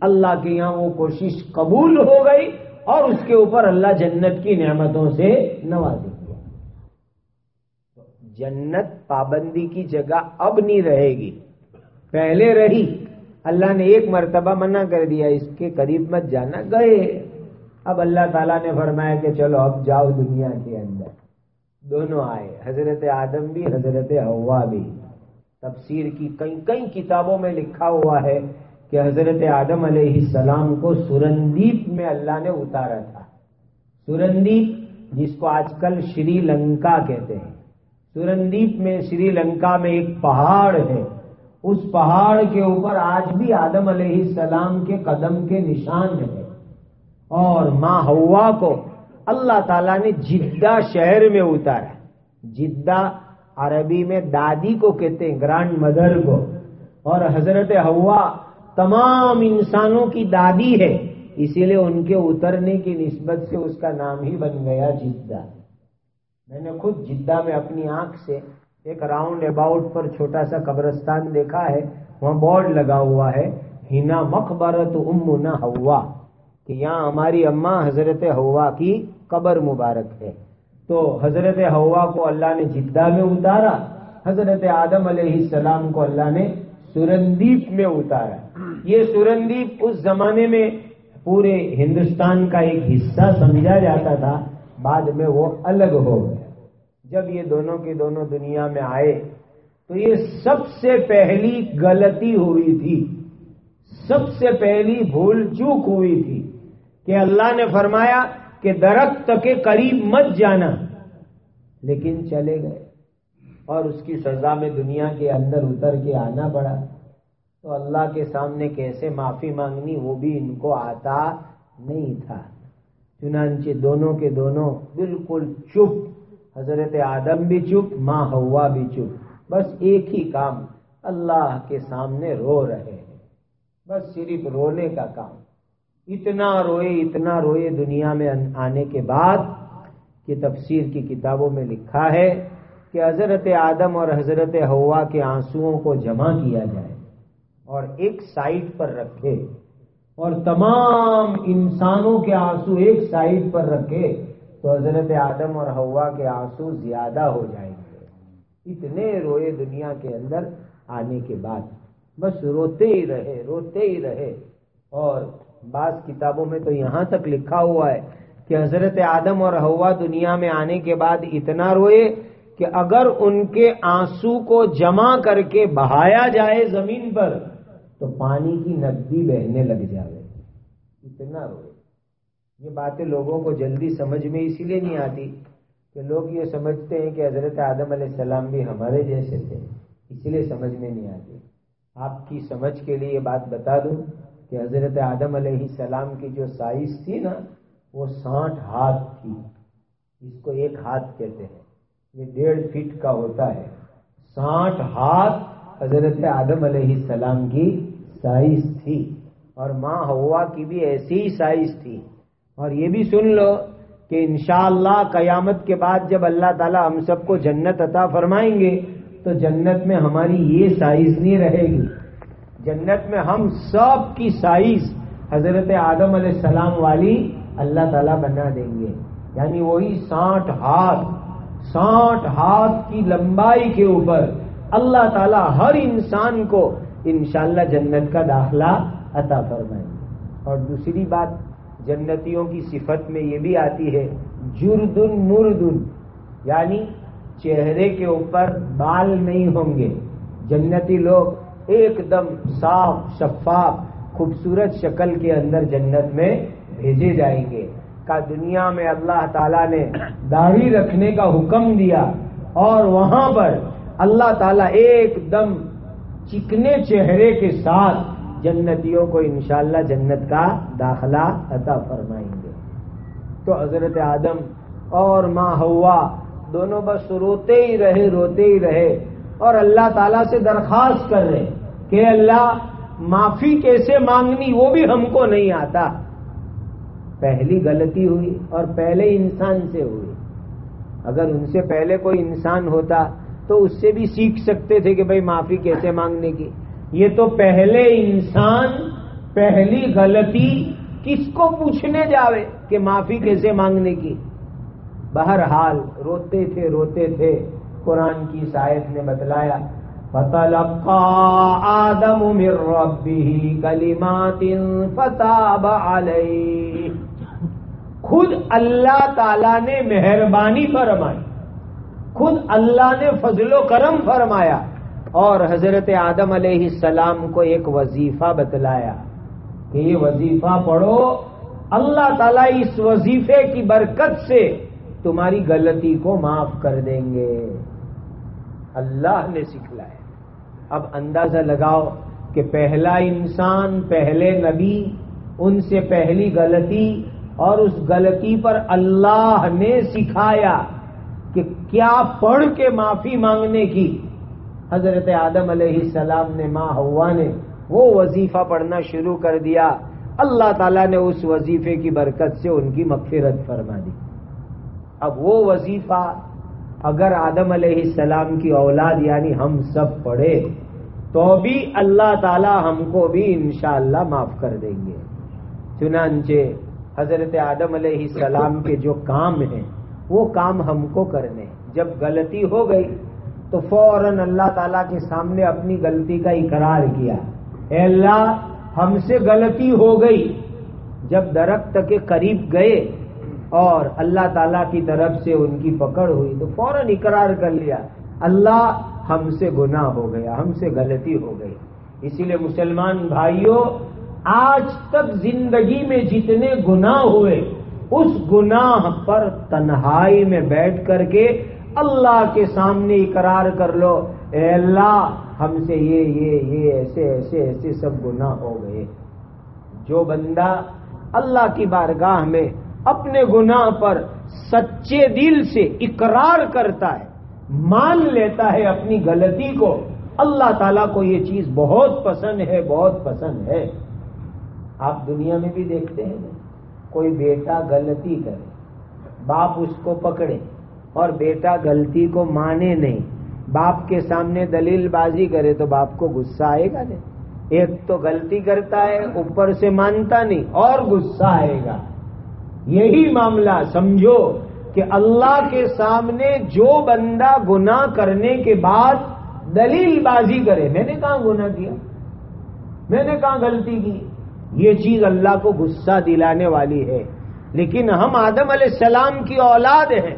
اللہ کے یہاں وہ کوشش قبول ہو گئی اور اس کے اوپر اللہ جنت کی نعمتوں سے نواز دیا جنت پابندی کی جگہ اب نہیں رہے گی۔ پہلے رہی۔ اللہ نے ایک مرتبہ منع کر دیا، اس کے قریب مت جانا، گئے۔ اب اللہ تعالیٰ نے فرمایا کہ چلو اب جاؤ دنیا کے اندر۔ دونوں آئے، حضرت آدم بھی، حضرت ہوا بھی۔ تفسیر کی کئی کئی کتابوں میں لکھا ہوا ہے کہ حضرت آدم علیہ السلام کو سورندیپ میں اللہ نے اتارا تھا۔ سورندیپ جس کو آج کل شری لنکا کہتے ہیں۔ سورندیپ میں، شری لنکا میں ایک پہاڑ ہے۔ اس پہاڑ کے اوپر آج بھی آدم علیہ السلام کے قدم کے نشان ہے۔ اور ماں ہوا کو اللہ تعالیٰ نے جدہ شہر میں اتارا جدہ عربی میں دادی کو کہتے ہیں گرانڈ مدر کو۔ اور حضرت ہوا تمام انسانوں کی دادی ہے، اسی لیے ان کے اترنے کی نسبت سے اس کا نام ہی بن گیا جدہ۔ میں نے خود جدہ میں اپنی آنکھ سے ایک راؤنڈ اباؤٹ پر چھوٹا سا قبرستان دیکھا ہے، وہاں بورڈ لگا ہوا ہے ہینا مقبرت ام نہ ہوا کہ یہاں ہماری اماں حضرت ہوا کی قبر مبارک ہے۔ تو حضرت ہوا کو اللہ نے جدہ میں اتارا، حضرت آدم علیہ السلام کو اللہ نے سورندیپ میں اتارا۔ یہ سورندیپ اس زمانے میں پورے ہندوستان کا ایک حصہ سمجھا جاتا تھا، بعد میں وہ الگ ہو گیا۔ جب یہ دونوں کے دونوں دنیا میں آئے، تو یہ سب سے پہلی غلطی ہوئی تھی۔ سب سے پہلی بھول چوک ہوئی تھی۔ کہ اللہ نے فرمایا کہ درخت کے قریب مت جانا۔ لیکن چلے گئے۔ اور اس کی سزا میں دنیا کے اندر اتر کے آنا پڑا۔ تو اللہ کے سامنے کیسے معافی مانگنی، وہ بھی ان کو آتا نہیں تھا۔ چنانچہ دونوں کے دونوں بالکل چپ۔ حضرت آدم بھی چپ، ماں ہوا بھی چپ۔ بس ایک ہی کام، اللہ کے سامنے رو رہے ہیں۔ بس صرف رونے کا کام۔ اتنا روئے اتنا روئے دنیا میں آنے کے بعد کہ تفسیر کی کتابوں میں لکھا ہے کہ حضرت آدم اور حضرت ہوا کے آنسوؤں کو جمع کیا جائے اور ایک سائٹ پر رکھے اور تمام انسانوں کے آنسو ایک سائڈ پر رکھے تو حضرت آدم اور ہوا کے آنسو زیادہ ہو جائیں گے۔ اتنے روئے دنیا کے اندر آنے کے بعد۔ بس روتے ہی رہے، روتے ہی رہے اور بعض کتابوں میں تو یہاں تک لکھا ہوا ہے کہ حضرت آدم اور ہوا دنیا میں آنے کے بعد اتنا روئے کہ اگر ان کے آنسو کو جمع کر کے بہایا جائے زمین پر تو پانی کی ندی بہنے لگ جائے اتنا روئے۔ یہ باتیں لوگوں کو جلدی سمجھ میں اسی لیے نہیں آتی کہ لوگ یہ سمجھتے ہیں کہ حضرت آدم علیہ السلام بھی ہمارے جیسے تھے، اسی لیے سمجھ میں نہیں آتی۔ آپ کی سمجھ کے لیے یہ بات بتا دوں۔ کہ حضرت آدم علیہ السلام کی جو سائز تھی نا، وہ ساٹھ ہاتھ تھی۔ اس کو ایک ہاتھ کہتے ہیں۔ یہ ڈیڑھ فٹ کا ہوتا ہے۔ ساٹھ ہاتھ حضرت آدم علیہ السلام کی سائز تھی۔ اور ماں ہوا کی بھی ایسی ہی سائز تھی۔ اور یہ بھی سن لو کہ انشاءاللہ قیامت کے بعد جب اللہ تعالی ہم سب کو جنت عطا فرمائیں گے، تو جنت میں ہماری یہ سائز نہیں رہے گی۔ جنت میں ہم سب کی سائز حضرت آدم علیہ السلام والی اللہ تعالیٰ بنا دیں گے۔ یعنی وہی ساٹھ ہاتھ ساٹھ ہاتھ کی لمبائی کے اوپر اللہ تعالیٰ ہر انسان کو انشاءاللہ جنت کا داخلہ عطا فرمائیں گے۔ اور دوسری بات، جنتیوں کی صفت میں یہ بھی آتی ہے، جردن مردن یعنی چہرے کے اوپر بال نہیں ہوں گے۔ جنتی لوگ ایک دم صاف، شفاف، خوبصورت شکل کے اندر جنت میں بھیجے جائیں گے۔ کا دنیا میں اللہ تعالیٰ نے داڑھی رکھنے کا حکم دیا اور وہاں پر اللہ تعالیٰ ایک دم چکنے چہرے کے ساتھ جنتیوں کو انشاءاللہ جنت کا داخلہ عطا فرمائیں گے۔ تو حضرت آدم اور ماں ہوا دونوں بس روتے ہی رہے، روتے ہی رہے اور اللہ تعالیٰ سے درخواست کر رہے۔ کہ اللہ معافی کیسے مانگنی وہ بھی ہم کو نہیں آتا۔ پہلی غلطی ہوئی اور پہلے انسان سے ہوئی۔ اگر ان سے پہلے کوئی انسان ہوتا تو اس سے بھی سیکھ سکتے تھے کہ بھائی معافی کیسے مانگنے کی۔ یہ تو پہلے انسان پہلی غلطی کس کو پوچھنے جاوے کہ معافی کیسے مانگنے کی۔ بہرحال روتے تھے روتے تھے، قرآن کی شاید نے بتلایا فتلقى آدم من ربه كلمات فتاب عليه. خود اللہ تعالی نے مہربانی فرمائی. خود اللہ نے فضل و کرم فرمایا اور حضرت آدم علیہ السلام کو ایک وظیفہ بتلایا کہ یہ وظیفہ پڑھو، اللہ تعالیٰ اس وظیفے کی برکت سے تمہاری غلطی کو معاف کر دیں گے۔ اللہ نے سکھلایا اب اندازہ لگاؤ کہ پہلا انسان، پہلے نبی، ان سے پہلی غلطی اور اس غلطی پر اللہ نے سکھایا کہ کیا پڑھ کے معافی مانگنے کی۔ حضرت آدم علیہ السلام نے، ماں ہوا نے وہ وظیفہ پڑھنا شروع کر دیا۔ اللہ تعالیٰ نے اس وظیفے کی برکت سے ان کی مغفرت فرما دی۔ اب وہ وظیفہ اگر آدم علیہ السلام کی اولاد یعنی ہم سب پڑھے، تو بھی اللہ تعالی ہم کو بھی انشاءاللہ معاف کر دیں گے۔ چنانچہ حضرت آدم علیہ السلام کے جو کام ہیں، وہ کام ہم کو کرنے۔ جب غلطی ہو گئی، تو فوراً اللہ تعالیٰ کے سامنے اپنی غلطی کا اقرار کیا۔ اے اللہ، ہم سے غلطی ہو گئی۔ جب درخت کے قریب گئے اور اللہ تعالیٰ کی طرف سے ان کی پکڑ ہوئی تو فوراً اقرار کر لیا۔ اللہ ہم سے گناہ ہو گیا، ہم سے غلطی ہو گئی۔ اسی لیے مسلمان بھائیوں آج تک زندگی میں جتنے گناہ ہوئے، اس گناہ پر تنہائی میں بیٹھ کر کے اللہ کے سامنے اقرار کر لو۔ اے اللہ، ہم سے یہ یہ یہ، ایسے ایسے ایسے سب گناہ ہو گئے۔ جو بندہ اللہ کی بارگاہ میں اپنے گناہ پر سچے دل سے اقرار کرتا ہے، مان لیتا ہے اپنی غلطی کو۔ اللہ تعالیٰ کو یہ چیز بہت پسند ہے، بہت پسند ہے۔ آپ دنیا میں بھی دیکھتے ہیں کوئی بیٹا غلطی کرے، باپ اس کو پکڑے اور بیٹا غلطی کو مانے نہیں۔ باپ کے سامنے دلیل بازی کرے تو باپ کو غصہ آئے گا نہیں ایک تو غلطی کرتا ہے، اوپر سے مانتا نہیں، اور غصہ آئے گا۔ یہی معاملہ سمجھو کہ اللہ کے سامنے جو بندہ گنا کرنے کے بعد دلیل بازی کرے، میں نے کہاں گنا کیا؟ میں نے کہاں غلطی کی؟ یہ چیز اللہ کو غصہ دلانے والی ہے۔ لیکن ہم آدم علیہ السلام کی اولاد ہیں۔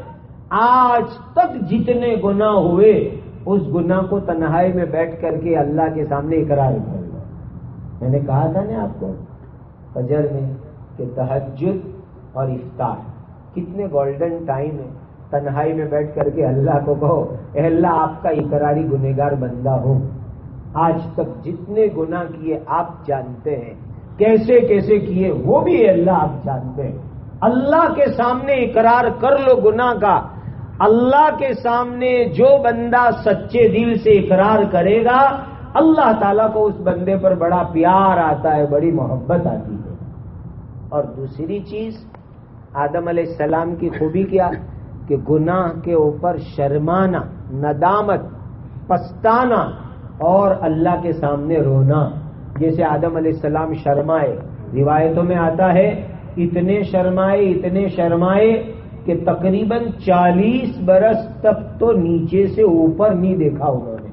آج تک جتنے گنا ہوئے، اس گنا کو تنہائی میں بیٹھ کر کے اللہ کے سامنے اقرار کر لو۔ میں نے کہا تھا نا آپ کو، فجر میں کہ تحجد اور افطار۔ کتنے گولڈن ٹائم ہے۔ تنہائی میں بیٹھ کر کے اللہ کو کہو، اے اللہ، آپ کا اقراری گنےگار بندہ ہوں۔ آج تک جتنے گنا کیے آپ جانتے ہیں، کیسے کیسے کیے وہ بھی اللہ آپ جانتے ہیں۔ اللہ کے سامنے اقرار کر لو گنا کا۔ اللہ کے سامنے جو بندہ سچے دل سے اقرار کرے گا، اللہ تعالیٰ کو اس بندے پر بڑا پیار آتا ہے، بڑی محبت آتی ہے۔ اور دوسری چیز آدم علیہ السلام کی خوبی کیا کہ گناہ کے اوپر شرمانا، ندامت، پستانا اور اللہ کے سامنے رونا۔ جیسے آدم علیہ السلام شرمائے۔ روایتوں میں آتا ہے، اتنے شرمائے اتنے شرمائے کہ تقریباً چالیس برس تک تو نیچے سے اوپر نہیں دیکھا انہوں نے۔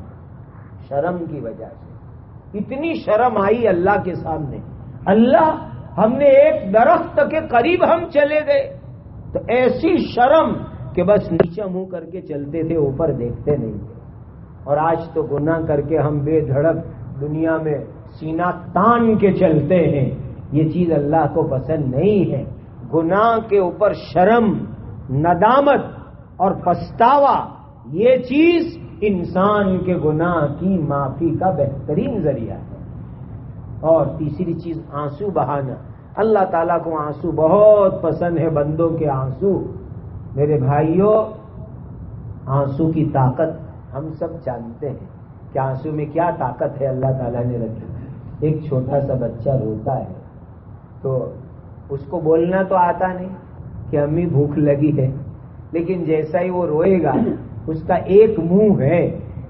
شرم کی وجہ سے۔ اتنی شرم آئی اللہ کے سامنے۔ اللہ ہم نے ایک درخت کے قریب ہم چلے گئے۔ تو ایسی شرم کہ بس نیچے منہ کر کے چلتے تھے، اوپر دیکھتے نہیں تھے۔ اور آج تو گناہ کر کے ہم بے دھڑک دنیا میں سینا تان کے چلتے ہیں۔ یہ چیز اللہ کو پسند نہیں ہے۔ گناہ کے اوپر شرم، ندامت اور پچھتاوا یہ چیز انسان کے گناہ کی معافی کا بہترین ذریعہ ہے۔ اور تیسری چیز آنسو بہانا۔ اللہ تعالیٰ کو آنسو بہت پسند ہے، بندوں کے آنسو۔ میرے بھائیوں، آنسو کی طاقت ہم سب جانتے ہیں کہ آنسو میں کیا طاقت ہے، اللہ تعالیٰ نے رکھی۔ ایک چھوٹا سا بچہ روتا ہے تو اس کو بولنا تو آتا نہیں کہ امی بھوک لگی ہے، لیکن جیسا ہی وہ روئے گا، اس کا ایک منہ ہے،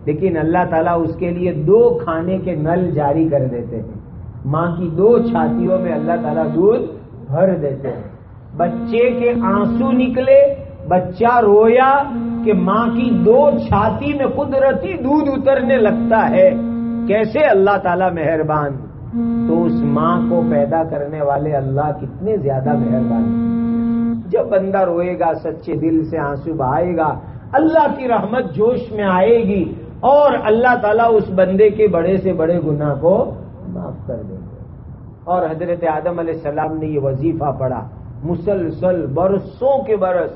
لیکن اللہ تعالیٰ اس کے لیے دو کھانے کے نل جاری کر دیتے ہیں۔ ماں کی دو چھاتیوں میں اللہ تعالیٰ دودھ بھر دیتے ہیں۔ بچے کے آنسو نکلے، بچہ رویا کہ ماں کی دو چھاتی میں قدرتی دودھ اترنے لگتا ہے۔ کیسے اللہ تعالیٰ مہربان؟ تو اس ماں کو پیدا کرنے والے اللہ کتنے زیادہ مہربان جب بندہ روئے گا، سچے دل سے آنسو بہائے گا، اللہ کی رحمت جوش میں آئے گی اور اللہ تعالیٰ اس بندے کے بڑے سے بڑے گناہ کو معاف کر دیں گے اور حضرت آدم علیہ السلام نے یہ وظیفہ پڑھا، مسلسل برسوں کے برس،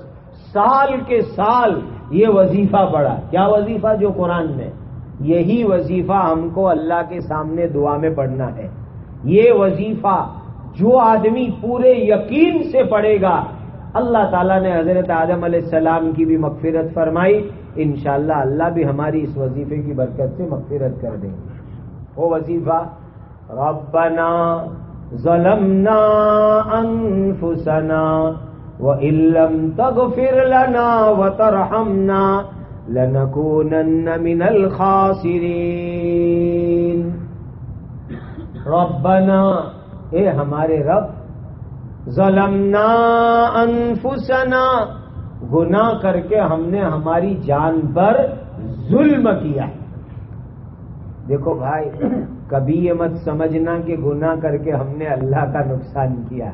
سال کے سال یہ وظیفہ پڑھا۔ کیا وظیفہ جو قرآن میں؟ یہی وظیفہ ہم کو اللہ کے سامنے دعا میں پڑھنا ہے۔ یہ وظیفہ جو آدمی پورے یقین سے پڑھے گا، اللہ تعالیٰ نے حضرت آدم علیہ السلام کی بھی مغفرت فرمائی۔ انشاءاللہ اللہ بھی ہماری اس وظیفے کی برکت سے مغفرت کر دیں گے۔ وہ وظیفہ ربنا ظلمنا انفسنا وَإِن لَّمْ تَغْفِرْ لَنَا وَتَرْحَمْنَا لَنَكُونَنَّ مِنَ الْخَاسِرِينَ. ربنا، اے ہمارے رب، ظلمنا انفسنا گناہ کر کے ہم نے ہماری جان پر ظلم کیا۔ دیکھو بھائی کبھی یہ مت سمجھنا کہ گناہ کر کے ہم نے اللہ کا نقصان کیا۔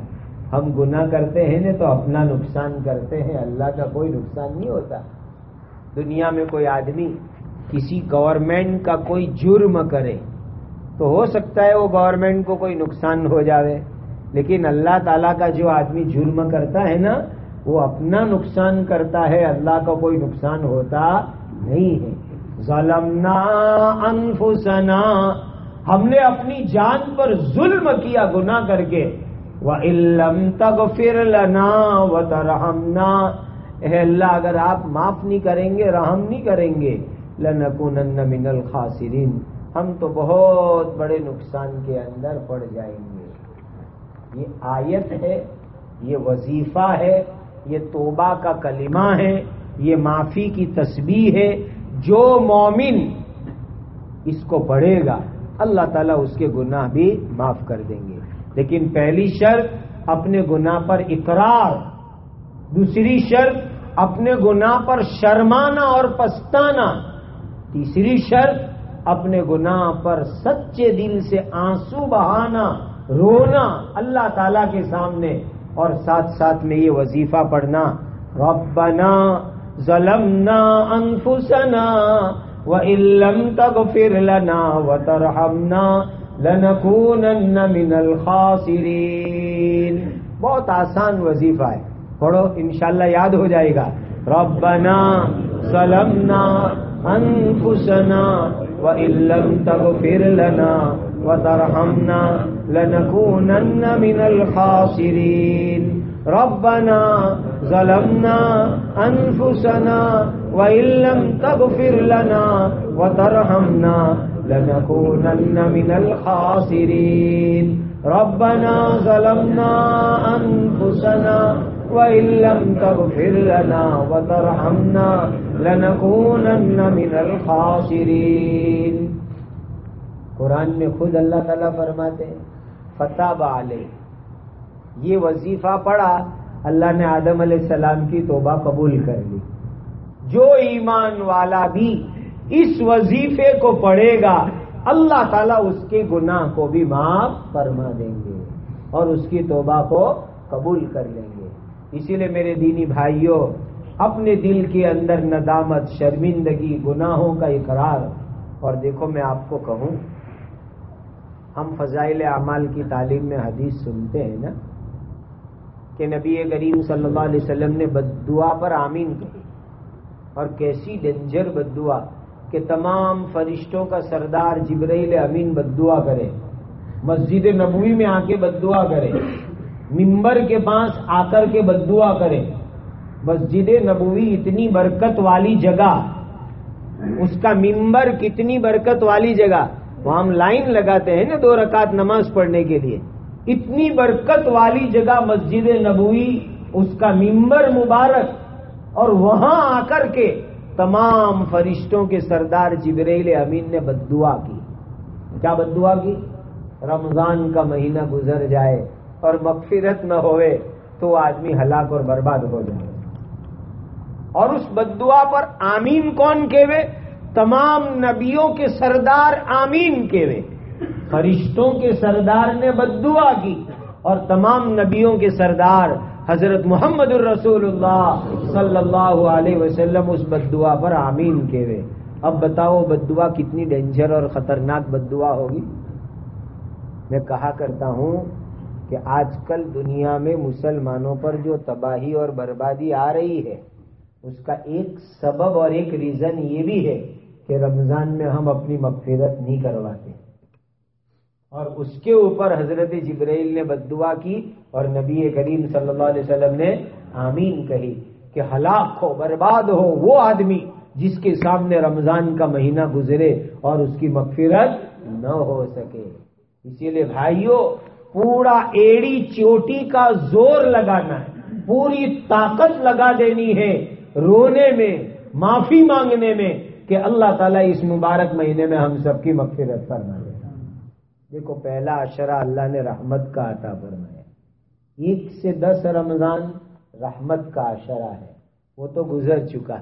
ہم گناہ کرتے ہیں نا تو اپنا نقصان کرتے ہیں، اللہ کا کوئی نقصان نہیں ہوتا۔ دنیا میں کوئی آدمی کسی گورنمنٹ کا کوئی جرم کرے تو ہو سکتا ہے وہ گورنمنٹ کو کوئی نقصان ہو جاوے۔ لیکن اللہ تعالیٰ کا جو آدمی جرم کرتا ہے نا، وہ اپنا نقصان کرتا ہے، اللہ کا کوئی نقصان ہوتا نہیں ہے۔ ظلمنا انفسنا ہم نے اپنی جان پر ظلم کیا گناہ کر کے۔ وَإِلَّمْ تَغْفِرْ لَنَا وَتَرْحَمْنَا۔ اے اللہ، اگر آپ معاف نہیں کریں گے، رحم نہیں کریں گے، لَنَكُونَنَّ مِنَ الْخَاسِرِينَ۔ ہم تو بہت بڑے نقصان کے اندر پڑ جائیں گے۔ یہ آیت ہے، یہ وظیفہ ہے، یہ توبہ کا کلمہ ہے، یہ معافی کی تسبیح ہے۔ جو مومن اس کو پڑھے گا اللہ تعالیٰ اس کے گناہ بھی معاف کر دیں گے۔ لیکن پہلی شرط اپنے گناہ پر اقرار، دوسری شرط اپنے گناہ پر شرمانا اور پستانا، تیسری شرط اپنے گناہ پر سچے دل سے آنسو بہانا، رونا اللہ تعالی کے سامنے۔ اور ساتھ ساتھ میں یہ وظیفہ پڑھنا، ربنا ظلمنا انفسنا وَإِن لَّمْ تَغْفِرْ لَنَا وَتَرْحَمْنَا لَنَكُونَنَّ مِنَ الْخَاسِرِينَ۔ بہت آسان وظیفہ ہے۔ پڑھو، انشاءاللہ یاد ہو جائے گا۔ ربنا ظلمنا انفسنا وَإِن لَّمْ تَغْفِرْ لَنَا وَتَرْحَمْنَا لَنَكُونَنَّ مِنَ الْخَاسِرِينَ۔ ربنا ظلمنا انفسنا وَإِن لَّمْ تَغْفِرْ لَنَا وَتَرْحَمْنَا لَنَكُونَنَّ مِنَ الْخَاسِرِينَ. رَبَّنَا ظَلَمْنَا أَنفُسَنَا وَإِن لَّمْ تَغْفِرْ لَنَا وَتَرْحَمْنَا لَنَكُونَنَّ مِنَ الْخَاسِرِينَ. قرآن میں خود اللہ تعالیٰ فرماتے ہیں فتح علیہ یہ وظیفہ پڑھا اللہ نے آدم علیہ السلام کی توبہ قبول کر لی۔ جو ایمان والا بھی اس وظیفے کو پڑھے گا، اللہ تعالیٰ اس کے گناہ کو بھی معاف فرما دیں گے اور اس کی توبہ کو قبول کر لیں گے۔ اسی لیے میرے دینی بھائیوں، اپنے دل کے اندر ندامت، شرمندگی، گناہوں کا اقرار۔ اور دیکھو میں آپ کو کہوں، ہم فضائل اعمال کی تعلیم میں حدیث سنتے ہیں نا۔ کہ نبی کریم صلی اللہ علیہ وسلم نے بد دعا پر آمین کہی اور کیسی ڈینجر بد دعا کہ تمام فرشتوں کا سردار جبرائیل امین بد دعا کرے، مسجد نبوی میں آ کے بد دعا کرے ممبر کے پاس آ کر کے بد دعا کرے۔ مسجد نبوی اتنی برکت والی جگہ، اس کا ممبر کتنی برکت والی جگہ وہاں ہم لائن لگاتے ہیں نا دو رکعت نماز پڑھنے کے لیے۔ اتنی برکت والی جگہ مسجد نبوی، اس کا ممبر مبارک، اور وہاں آ کر کے تمام فرشتوں کے سردار جبریل امین نے بد دعا کی۔ کیا بد دعا کی؟ رمضان کا مہینہ گزر جائے اور مغفرت نہ ہوئے تو آدمی ہلاک اور برباد ہو جائے۔ اور اس بد دعا پر آمین کون کہوے تمام نبیوں کے سردار آمین کہوے فرشتوں کے سردار نے بد دعا کی اور تمام نبیوں کے سردار حضرت محمد الرسول اللہ صلی اللہ علیہ وسلم اس بد دعا پر آمین کے ہوئے اب بتاؤ بد دعا کتنی ڈینجر اور خطرناک بد دعا ہوگی؟ میں کہا کرتا ہوں کہ آج کل دنیا میں مسلمانوں پر جو تباہی اور بربادی آ رہی ہے، اس کا ایک سبب اور ایک ریزن یہ بھی ہے کہ رمضان میں ہم اپنی مغفرت نہیں کرواتے۔ اور اس کے اوپر حضرت جبرائیل نے بد دعا کی اور نبی کریم صلی اللہ علیہ وسلم نے آمین کہی کہ ہلاک ہو، برباد ہو وہ آدمی جس کے سامنے رمضان کا مہینہ گزرے اور اس کی مغفرت نہ ہو سکے۔ اسی لیے بھائیوں پورا ایڑی چوٹی کا زور لگانا ہے، پوری طاقت لگا دینی ہے رونے میں، معافی مانگنے میں کہ اللہ تعالیٰ اس مبارک مہینے میں ہم سب کی مغفرت فرما دے دیکھو، پہلا اشرا اللہ نے رحمت کا عطا فرمایا۔ ایک سے دس رمضان رحمت کا اشرا ہے۔ وہ تو گزر چکا۔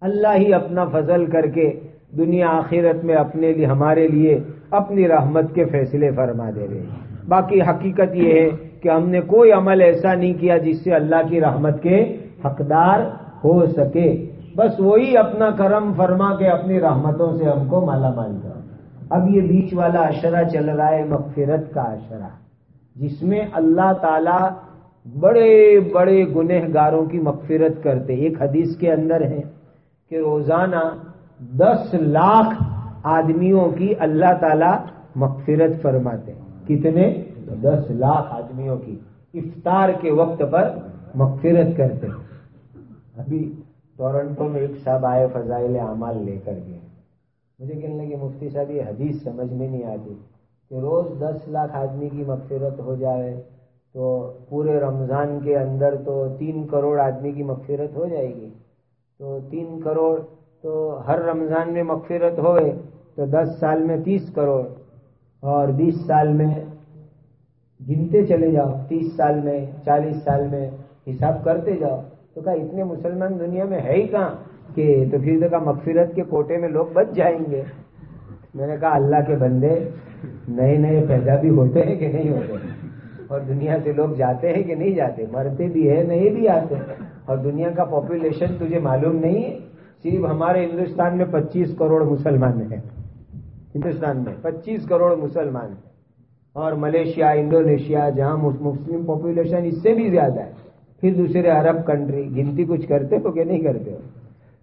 اللہ ہی اپنا فضل کر کے دنیا آخرت میں اپنے لیے، ہمارے لیے اپنی رحمت کے فیصلے فرما دے رہے باقی حقیقت یہ ہے کہ ہم نے کوئی عمل ایسا نہیں کیا جس سے اللہ کی رحمت کے حقدار ہو سکے۔ بس وہی اپنا کرم فرما کے اپنی رحمتوں سے ہم کو مالا مال کر۔ اب یہ بیچ والا اشرا چل رہا ہے، مغفرت کا اشرا جس میں اللہ تعالی بڑے بڑے گنہ گاروں کی مغفرت کرتے ایک حدیث کے اندر ہے کہ روزانہ دس لاکھ آدمیوں کی اللہ تعالی مغفرت فرماتے کتنے؟ دس لاکھ آدمیوں کی۔ افطار کے وقت پر مغفرت کرتے ابھی ٹورنٹو میں ایک صاحب آئے فضائل اعمال لے کر گئے۔ مجھے کہنے لگے، مفتی صاحب، یہ حدیث سمجھ میں نہیں آتی کہ روز دس لاکھ آدمی کی مغفرت ہو جائے تو پورے رمضان کے اندر تو تین کروڑ آدمی کی مغفرت ہو جائے گی۔ تو تین کروڑ تو ہر رمضان میں مغفرت ہوئے تو دس سال میں تیس کروڑ اور بیس سال میں گنتے چلے جاؤ، تیس سال میں، چالیس سال میں حساب کرتے جاؤ۔ تو کہا، اتنے مسلمان دنیا میں ہے ہی کہاں؟ کہ تو پھر کا مغفرت کے کوٹے میں لوگ بچ جائیں گے۔ میں نے کہا، اللہ کے بندے، نئے نئے پیدا بھی ہوتے ہیں کہ نہیں ہوتے؟ اور دنیا سے لوگ جاتے ہیں کہ نہیں جاتے؟ مرتے بھی ہے نہیں بھی آتے۔ اور دنیا کا پاپولیشن تجھے معلوم نہیں؟ ہے صرف ہمارے ہندوستان میں پچیس کروڑ مسلمان ہیں۔ ہندوستان میں پچیس کروڑ مسلمان ہیں۔ اور ملیشیا، انڈونیشیا، جہاں مسلم پاپولیشن اس سے بھی زیادہ ہے۔ پھر دوسرے عرب کنٹری گنتی کچھ کرتے ہو کہ نہیں کرتے ہو؟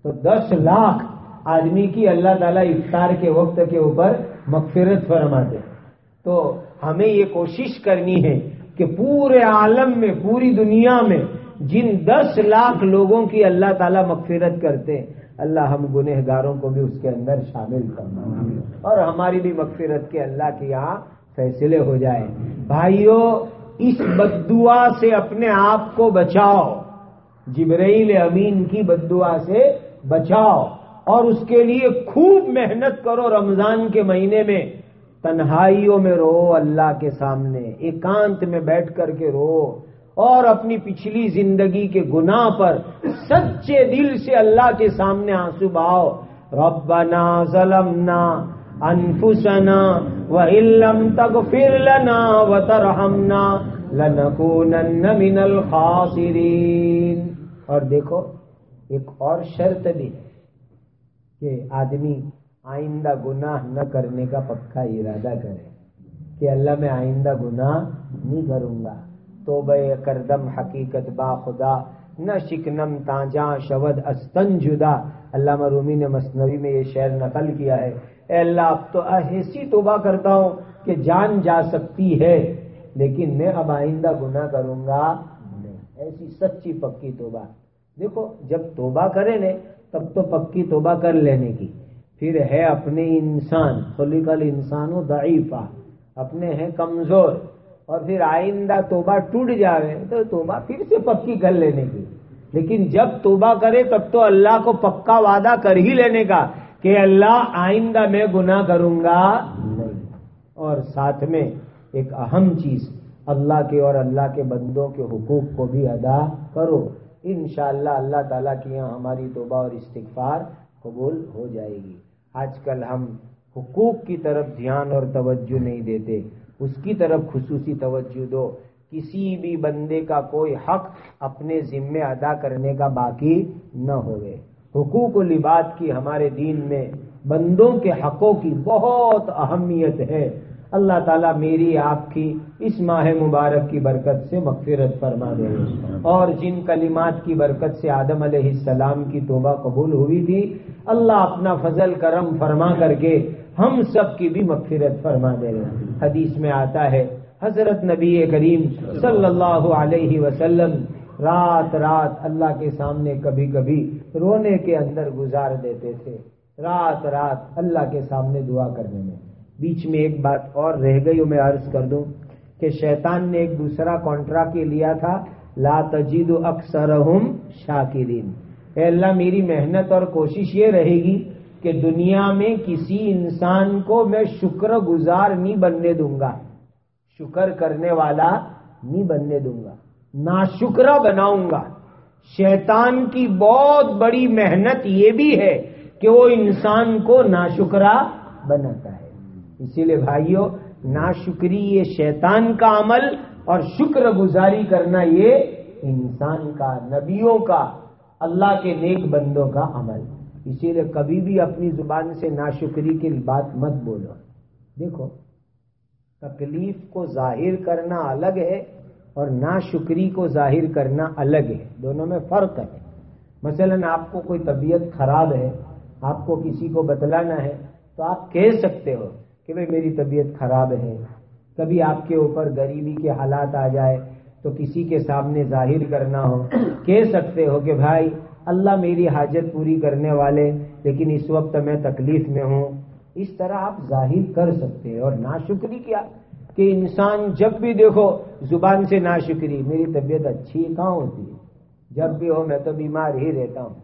تو دس لاکھ آدمی کی اللہ تعالیٰ افطار کے وقت کے اوپر مغفرت فرماتے تو ہمیں یہ کوشش کرنی ہے کہ پورے عالم میں، پوری دنیا میں جن دس لاکھ لوگوں کی اللہ تعالیٰ مغفرت کرتے اللہ ہم گنہ گاروں کو بھی اس کے اندر شامل کرنا اور ہماری بھی مغفرت کے اللہ کے یہاں فیصلے ہو جائے۔ بھائیوں اس بدعا سے اپنے آپ کو بچاؤ۔ جبرائیل امین کی بدعا سے بچاؤ اور اس کے لیے خوب محنت کرو رمضان کے مہینے میں۔ تنہائیوں میں رو اللہ کے سامنے، ایکانت میں بیٹھ کر کے رو۔ اور اپنی پچھلی زندگی کے گناہ پر سچے دل سے اللہ کے سامنے آنسو باؤ ربنا ظلمنا انفسنا و علم تک لنا و ترہمنا لنکونن من الخاسرین۔ اور دیکھو ایک اور شرط بھی ہے کہ آدمی آئندہ گناہ نہ کرنے کا پکا ارادہ کرے کہ اللہ میں آئندہ گناہ نہیں کروں گا۔ تو بے کردم حقیقت با خدا، نہ شکنم تاجا شود استن جدا۔ اللہ مرومی نے مصنوعی میں یہ شعر نقل کیا ہے۔ اے اللہ، اب تو ایسی توبہ کرتا ہوں کہ جان جا سکتی ہے، لیکن میں اب آئندہ گناہ کروں گا نہیں۔ ایسی سچی پکی توبہ۔ دیکھو جب توبہ کرے نے تب تو پکی توبہ کر لینے کی۔ پھر ہے اپنے انسان خلیقل انسان و ضعیفہ اپنے ہیں کمزور۔ اور پھر آئندہ توبہ ٹوٹ جاوے تو توبہ پھر سے پکی کر لینے کی۔ لیکن جب توبہ کرے تب تو اللہ کو پکا وعدہ کر ہی لینے کا کہ اللہ آئندہ میں گناہ کروں گا۔ نہیں۔ اور ساتھ میں ایک اہم چیز اللہ کے اور اللہ کے بندوں کے حقوق کو بھی ادا کرو۔ انشاءاللہ اللہ تعالیٰ کی یہاں ہماری توبہ اور استغفار قبول ہو جائے گی۔ آج کل ہم حقوق کی طرف دھیان اور توجہ نہیں دیتے۔ اس کی طرف خصوصی توجہ دو۔ کسی بھی بندے کا کوئی حق اپنے ذمے ادا کرنے کا باقی نہ ہوئے۔ حقوق و لباد کی ہمارے دین میں بندوں کے حقوں کی بہت اہمیت ہے۔ اللہ تعالیٰ میری آپ کی اس ماہ مبارک کی برکت سے مغفرت فرما دے۔ اور جن کلمات کی برکت سے آدم علیہ السلام کی توبہ قبول ہوئی تھی اللہ اپنا فضل کرم فرما کر کے ہم سب کی بھی مغفرت فرما دے۔ حدیث میں آتا ہے حضرت نبی کریم صلی اللہ علیہ وسلم رات رات اللہ کے سامنے کبھی کبھی رونے کے اندر گزار دیتے تھے۔ رات رات اللہ کے سامنے دعا کرنے میں۔ بیچ میں ایک بات اور رہ گئی میں عرض کر دوں کہ شیطان نے ایک دوسرا کانٹرا لیا تھا، لا تجید اکثر شاکرین۔ اے اللہ، میری محنت اور کوشش یہ رہے گی کہ دنیا میں کسی انسان کو میں شکر گزار نہیں بننے دوں گا، شکر کرنے والا نہیں بننے دوں گا نا شکرا بناؤں گا۔ شیطان کی بہت بڑی محنت یہ بھی ہے کہ وہ انسان کو نا شکرا بناتا ہے۔ اسی لیے بھائیوں نا یہ شیطان کا عمل اور شکر گزاری کرنا یہ انسان کا، نبیوں کا، اللہ کے نیک بندوں کا عمل۔ اسی لیے کبھی بھی اپنی زبان سے ناشکری کی بات مت بولو۔ دیکھو، تکلیف کو ظاہر کرنا الگ ہے اور ناشکری کو ظاہر کرنا الگ ہے۔ دونوں میں فرق ہے۔ مثلا آپ کو کوئی طبیعت خراب ہے، آپ کو کسی کو بتلانا ہے، تو آپ کہہ سکتے ہو کہ بھائی میری طبیعت خراب ہے کبھی آپ کے اوپر غریبی کے حالات آ جائے تو کسی کے سامنے ظاہر کرنا ہو۔ <coughs> کہہ سکتے ہو کہ بھائی اللہ میری حاجت پوری کرنے والے لیکن اس وقت میں تکلیف میں ہوں۔ اس طرح آپ ظاہر کر سکتے ہیں اور ناشکری کیا کہ انسان جب بھی دیکھو زبان سے ناشکری۔ میری طبیعت اچھی کہاں ہوتی ہے؟ جب بھی ہو میں تو بیمار ہی رہتا ہوں۔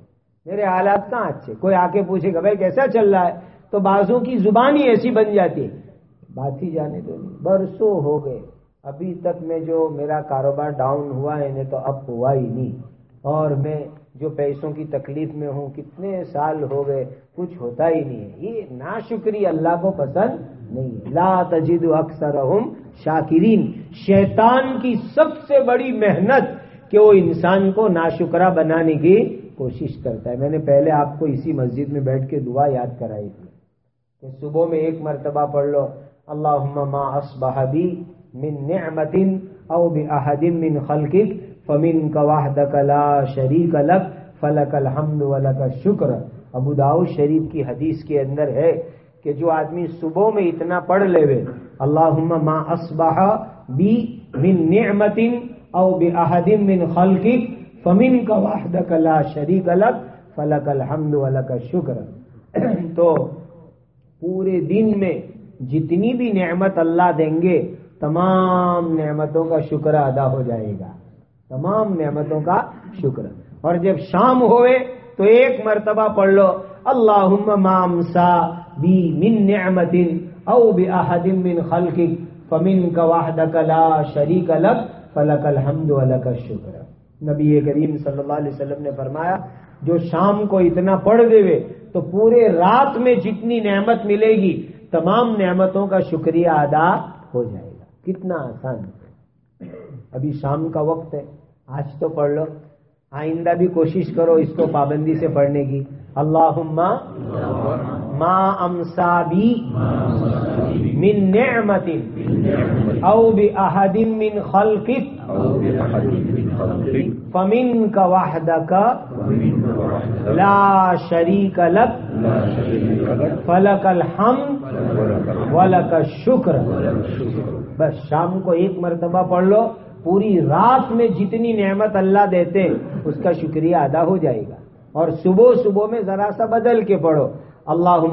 میرے حالات کہاں اچھے؟ کوئی آ کے پوچھے گا بھائی کیسا چل رہا ہے؟ تو بازوں کی زبان ہی ایسی بن جاتی۔ بات ہی جانے دو۔ برسوں ہو گئے۔ ابھی تک میں جو میرا کاروبار ڈاؤن ہوا ہے نہیں تو اب ہوا ہی نہیں۔ اور میں جو پیسوں کی تکلیف میں ہوں، کتنے سال ہو گئے، کچھ ہوتا ہی نہیں ہے۔ یہ نا شکری اللہ کو پسند نہیں لا تجد اکثر شاکرین۔ شیطان کی سب سے بڑی محنت کہ وہ انسان کو ناشکرا بنانے کی کوشش کرتا ہے۔ میں نے پہلے آپ کو اسی مسجد میں بیٹھ کے دعا یاد کرائی تھی۔ کہ صبح میں ایک مرتبہ پڑھ لو۔ اللہ ما اصبح بی من نعمت او بأحد من خلقک فمن کا واحدک لا شریک لک، فلک الحمد ولک الشکر۔ ابو داؤ شریف کی حدیث کے اندر ہے کہ جو آدمی صبح میں اتنا پڑھ لے وے اللہ ما اصبح بی من نعمت او بأحد من خلقک فمن کا واحدک لا شریک لک، فلک الحمد ولک الشکر۔ تو پورے دن میں جتنی بھی نعمت اللہ دیں گے، تمام نعمتوں کا شکر ادا ہو جائے گا۔ تمام نعمتوں کا شکر۔ اور جب شام ہوئے تو ایک مرتبہ پڑھ لو اللہ مامسا بی من نعمت او بأحد من خلق فمن کا واحد لا شریک الگ فلک الحمد ولک الشکر۔ نبی کریم صلی اللہ علیہ وسلم نے فرمایا، جو شام کو اتنا پڑھ دے تو پورے رات میں جتنی نعمت ملے گی، تمام نعمتوں کا شکریہ ادا ہو جائے گا۔ کتنا آسان۔ ابھی شام کا وقت ہے، آج تو پڑھ لو۔ آئندہ بھی کوشش کرو اس کو پابندی سے پڑھنے کی۔ اللہ ما امسا بھی من نعمت او بأحد من خلقك فمن کا کا لا شریک لک فلک الحمد ولک الشکر بس شام کو ایک مرتبہ پڑھ لو، پوری رات میں جتنی نعمت اللہ دیتے، اس کا شکریہ ادا ہو جائے گا۔ اور صبح صبح میں ذرا سا بدل کے پڑھو۔ اللہ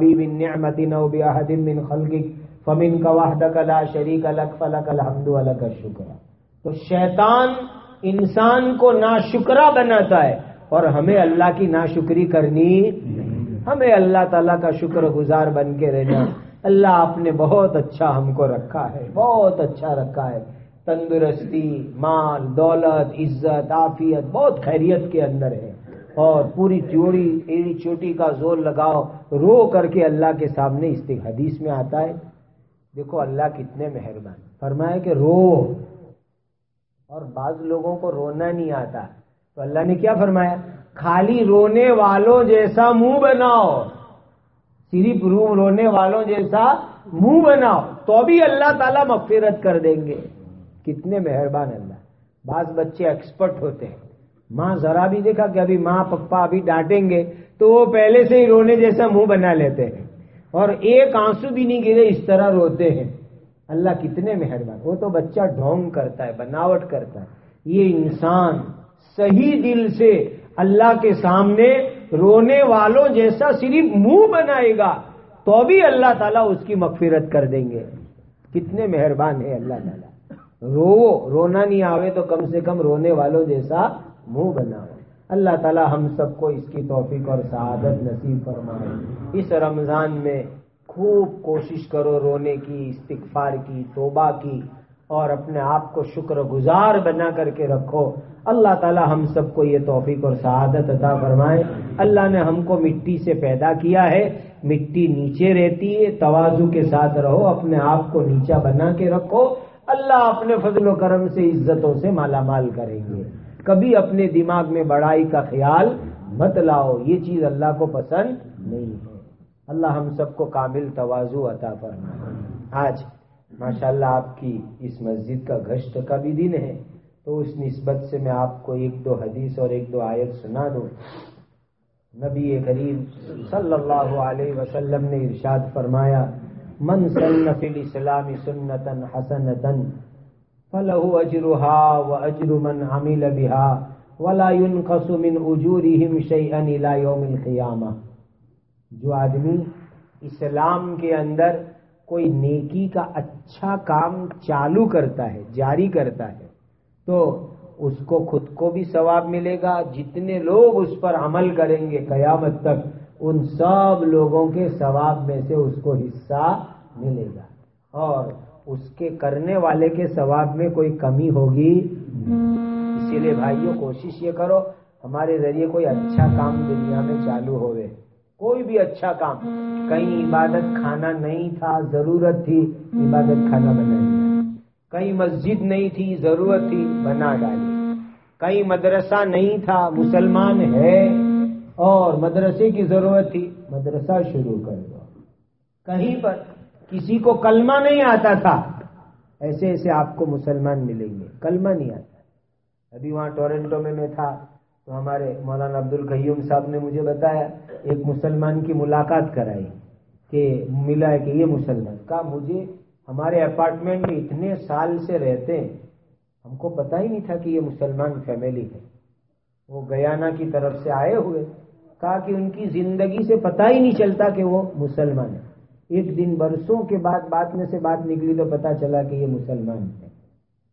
من نعمت نو بأحد من خلقك فمن کا واحدہ کا لا شریک الگ فلک الحمد ولک الشکر. تو شیطان انسان کو ناشکرا بناتا ہے اور ہمیں اللہ کی ناشکری کرنی ہمیں اللہ تعالیٰ کا شکر گزار بن کے رہنا۔ اللہ آپ نے بہت اچھا ہم کو رکھا ہے، بہت اچھا رکھا ہے۔ تندرستی، مال، دولت، عزت، عافیت، بہت خیریت کے اندر ہے۔ اور پوری چوڑی ایڑی چوٹی کا زور لگاؤ، رو کر کے اللہ کے سامنے اس حدیث میں آتا ہے۔ دیکھو اللہ کتنے مہربان۔ فرمایا کہ رو۔ اور بعض لوگوں کو رونا نہیں آتا۔ تو اللہ نے کیا فرمایا؟ خالی رونے والوں جیسا منہ بناؤ۔ صرف رو رونے والوں جیسا منہ بناؤ۔ تو بھی اللہ تعالیٰ مغفرت کر دیں گے۔ کتنے مہربان اللہ۔ بعض بچے ایکسپرٹ ہوتے ہیں۔ ماں ذرا بھی دیکھا کہ ابھی ماں پپا ابھی ڈانٹیں گے تو وہ پہلے سے ہی رونے جیسا منہ بنا لیتے ہیں۔ اور ایک آنسو بھی نہیں گرے، اس طرح روتے ہیں۔ اللہ کتنے مہربان۔ وہ تو بچہ ڈھونگ کرتا ہے، بناوٹ کرتا ہے۔ یہ انسان صحیح دل سے اللہ کے سامنے رونے والوں جیسا صرف منہ بنائے گا، تو بھی اللہ تعالیٰ اس کی مغفرت کر دیں گے۔ کتنے مہربان ہے اللہ تعالیٰ۔ رو رونا نہیں آوے تو کم سے کم رونے والوں جیسا منہ بناؤ اللہ تعالیٰ ہم سب کو اس کی توفیق اور سعادت نصیب فرمائے۔ اس رمضان میں خوب کوشش کرو رونے کی، استغفار کی، توبہ کی اور اپنے آپ کو شکر گزار بنا کر کے رکھو۔ اللہ تعالیٰ ہم سب کو یہ توفیق اور سعادت عطا فرمائے۔ اللہ نے ہم کو مٹی سے پیدا کیا ہے۔ مٹی نیچے رہتی ہے۔ توازو کے ساتھ رہو، اپنے آپ کو نیچا بنا کے رکھو۔ اللہ اپنے فضل و کرم سے، عزتوں سے مالا مال کریں گے۔ کبھی اپنے دماغ میں بڑائی کا خیال مت لاؤ، یہ چیز اللہ کو پسند نہیں ہے۔ اللہ ہم سب کو کامل توازو عطا فرمائے۔ آج ماشاء اللہ آپ کی اس مسجد کا گشت کا بھی دن ہے، تو اس نسبت سے میں آپ کو ایک دو حدیث اور ایک دو آیت سنا دوں۔ نبی کریم صلی اللہ علیہ وسلم نے ارشاد فرمایا، من سن فی الاسلام سنتن حسنتن فله اجرها واجر من عمل بها ولا ينقص من اجورهم شيئا الى يوم القيامه جو آدمی اسلام کے اندر کوئی نیکی کا اچھا کام چالو کرتا ہے، جاری کرتا ہے، تو اس کو خود کو بھی ثواب ملے گا۔ جتنے لوگ اس پر عمل کریں گے قیامت تک، ان سب لوگوں کے ثواب میں سے اس کو حصہ ملے گا۔ اور اس کے کرنے والے کے ثواب میں کوئی کمی ہوگی؟ اسی لیے بھائیوں کوشش یہ کرو ہمارے ذریعے کوئی اچھا کام دنیا میں چالو ہوئے۔ کوئی بھی اچھا کام۔ کہیں عبادت کھانا نہیں تھا ضرورت تھی عبادت کھانا بنا دیا کہیں مسجد نہیں تھی ضرورت تھی بنا ڈالی۔ کہیں مدرسہ نہیں تھا مسلمان ہے۔ اور مدرسے کی ضرورت تھی مدرسہ شروع کر دو۔ کہیں پر کسی کو کلمہ نہیں آتا تھا۔ ایسے ایسے آپ کو مسلمان ملیں گے۔ کلمہ نہیں آتا۔ ابھی وہاں ٹورنٹو میں میں تھا، تو ہمارے مولانا عبد القیوم صاحب نے مجھے بتایا، ایک مسلمان کی ملاقات کرائی کہ ملا ہے کہ یہ مسلمان۔ کا مجھے ہمارے اپارٹمنٹ میں اتنے سال سے رہتے ہیں، ہم کو پتا ہی نہیں تھا کہ یہ مسلمان فیملی ہے۔ وہ گیانا کی طرف سے آئے ہوئے۔ کہا کہ ان کی زندگی سے پتا ہی نہیں چلتا کہ وہ مسلمان ہے ایک دن برسوں کے بعد بات میں سے بات نکلی تو پتا چلا کہ یہ مسلمان ہے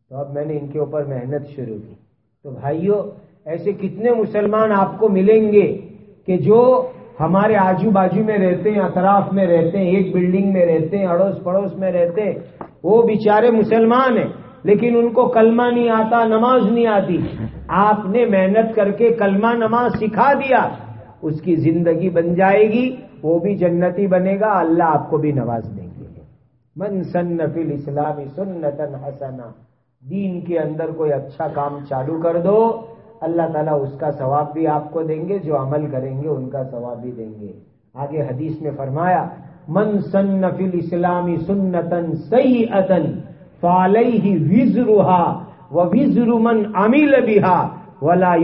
تو اب میں نے ان کے اوپر محنت شروع کی۔ تو بھائیوں ایسے کتنے مسلمان آپ کو ملیں گے کہ جو ہمارے آجو باجو میں رہتے ہیں، اطراف میں رہتے ہیں، ایک بلڈنگ میں رہتے ہیں، اڑوس پڑوس میں رہتے ہیں، وہ بیچارے مسلمان ہیں، لیکن ان کو کلمہ نہیں آتا، نماز نہیں آتی۔ آپ نے محنت کر کے کلمہ نماز سکھا دیا، اس کی زندگی بن جائے گی۔ وہ بھی جنتی بنے گا، اللہ آپ کو بھی نواز دیں گے۔ من سن فل اسلامی سنتن حسنا دین کے اندر کوئی اچھا کام چالو کر دو، اللہ تعالیٰ اس کا ثواب بھی آپ کو دیں گے، جو عمل کریں گے ان کا ثواب بھی دیں گے۔ آگے حدیث میں فرمایا، من سن فل اسلامی سنتن سی اتن فالئی وزرا و وزر من امیل بہا ولا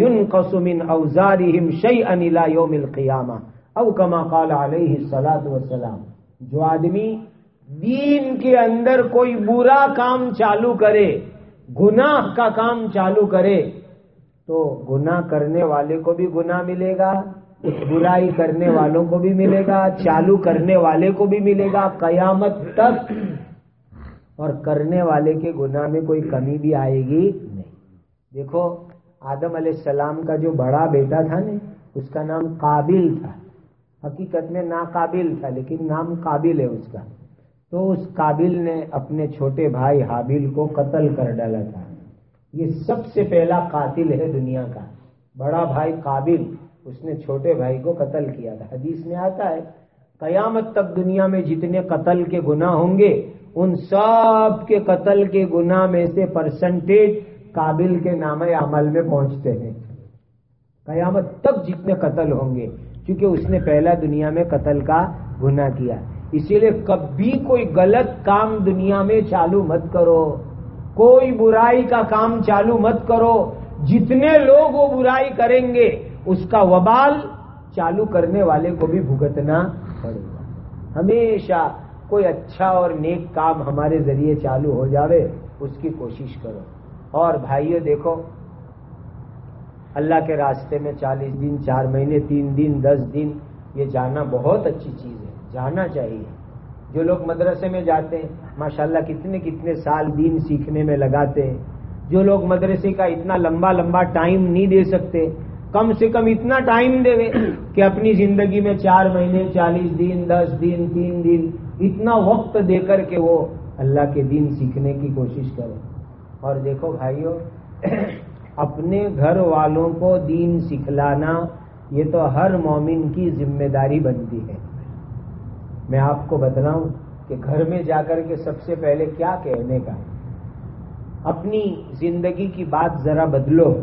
من اوزارهم شيئا الى يوم القيامه او كما قال عليه الصلاه والسلام، جو آدمی دین کے اندر کوئی برا کام چالو کرے، گناہ کا کام چالو کرے، تو گناہ کرنے والے کو بھی گناہ ملے گا اس برائی کرنے والوں کو بھی ملے گا، چالو کرنے والے کو بھی ملے گا، قیامت تک اور کرنے والے کے گناہ میں کوئی کمی بھی آئے گی نہیں۔ دیکھو، آدم علیہ السلام کا جو بڑا بیٹا تھا نا، اس کا نام قابل تھا۔ حقیقت میں ناقابل تھا، لیکن نام قابل ہے اس کا۔ تو اس قابل نے اپنے چھوٹے بھائی حابل کو قتل کر ڈالا تھا۔ یہ سب سے پہلا قاتل ہے دنیا کا۔ بڑا بھائی قابل، اس نے چھوٹے بھائی کو قتل کیا تھا۔ حدیث میں آتا ہے، قیامت تک دنیا میں جتنے قتل کے گناہ ہوں گے، ان سب کے قتل کے گناہ میں سے پرسنٹیج قابل کے نام عمل میں پہنچتے ہیں۔ قیامت تک جتنے قتل ہوں گے کیونکہ اس نے پہلا دنیا میں قتل کا گناہ کیا۔ اسی لیے کبھی کوئی غلط کام دنیا میں چالو مت کرو۔ کوئی برائی کا کام چالو مت کرو۔ جتنے لوگ وہ برائی کریں گے، اس کا وبال چالو کرنے والے کو بھی بھگتنا پڑے گا۔ ہمیشہ کوئی اچھا اور نیک کام ہمارے ذریعے چالو ہو جاوے، اس کی کوشش کرو۔ اور بھائیو دیکھو اللہ کے راستے میں چالیس دن، چار مہینے، تین دن، دس دن، یہ جانا بہت اچھی چیز ہے۔ جانا چاہیے۔ جو لوگ مدرسے میں جاتے ہیں، ماشاءاللہ کتنے کتنے سال دین سیکھنے میں لگاتے ہیں۔ جو لوگ مدرسے کا اتنا لمبا لمبا ٹائم نہیں دے سکتے، کم سے کم اتنا ٹائم دے کہ اپنی زندگی میں چار مہینے، چالیس دن، دس دن، تین دن، اتنا وقت دے کر کے وہ اللہ کے دین سیکھنے کی کوشش کرے۔ اور دیکھو بھائیوں اپنے گھر والوں کو دین سکھلانا، یہ تو ہر مومن کی ذمہ داری بنتی ہے۔ میں آپ کو بتلاؤں کہ گھر میں جا کر کے سب سے پہلے کیا کہنے کا اپنی زندگی کی بات ذرا بدلو۔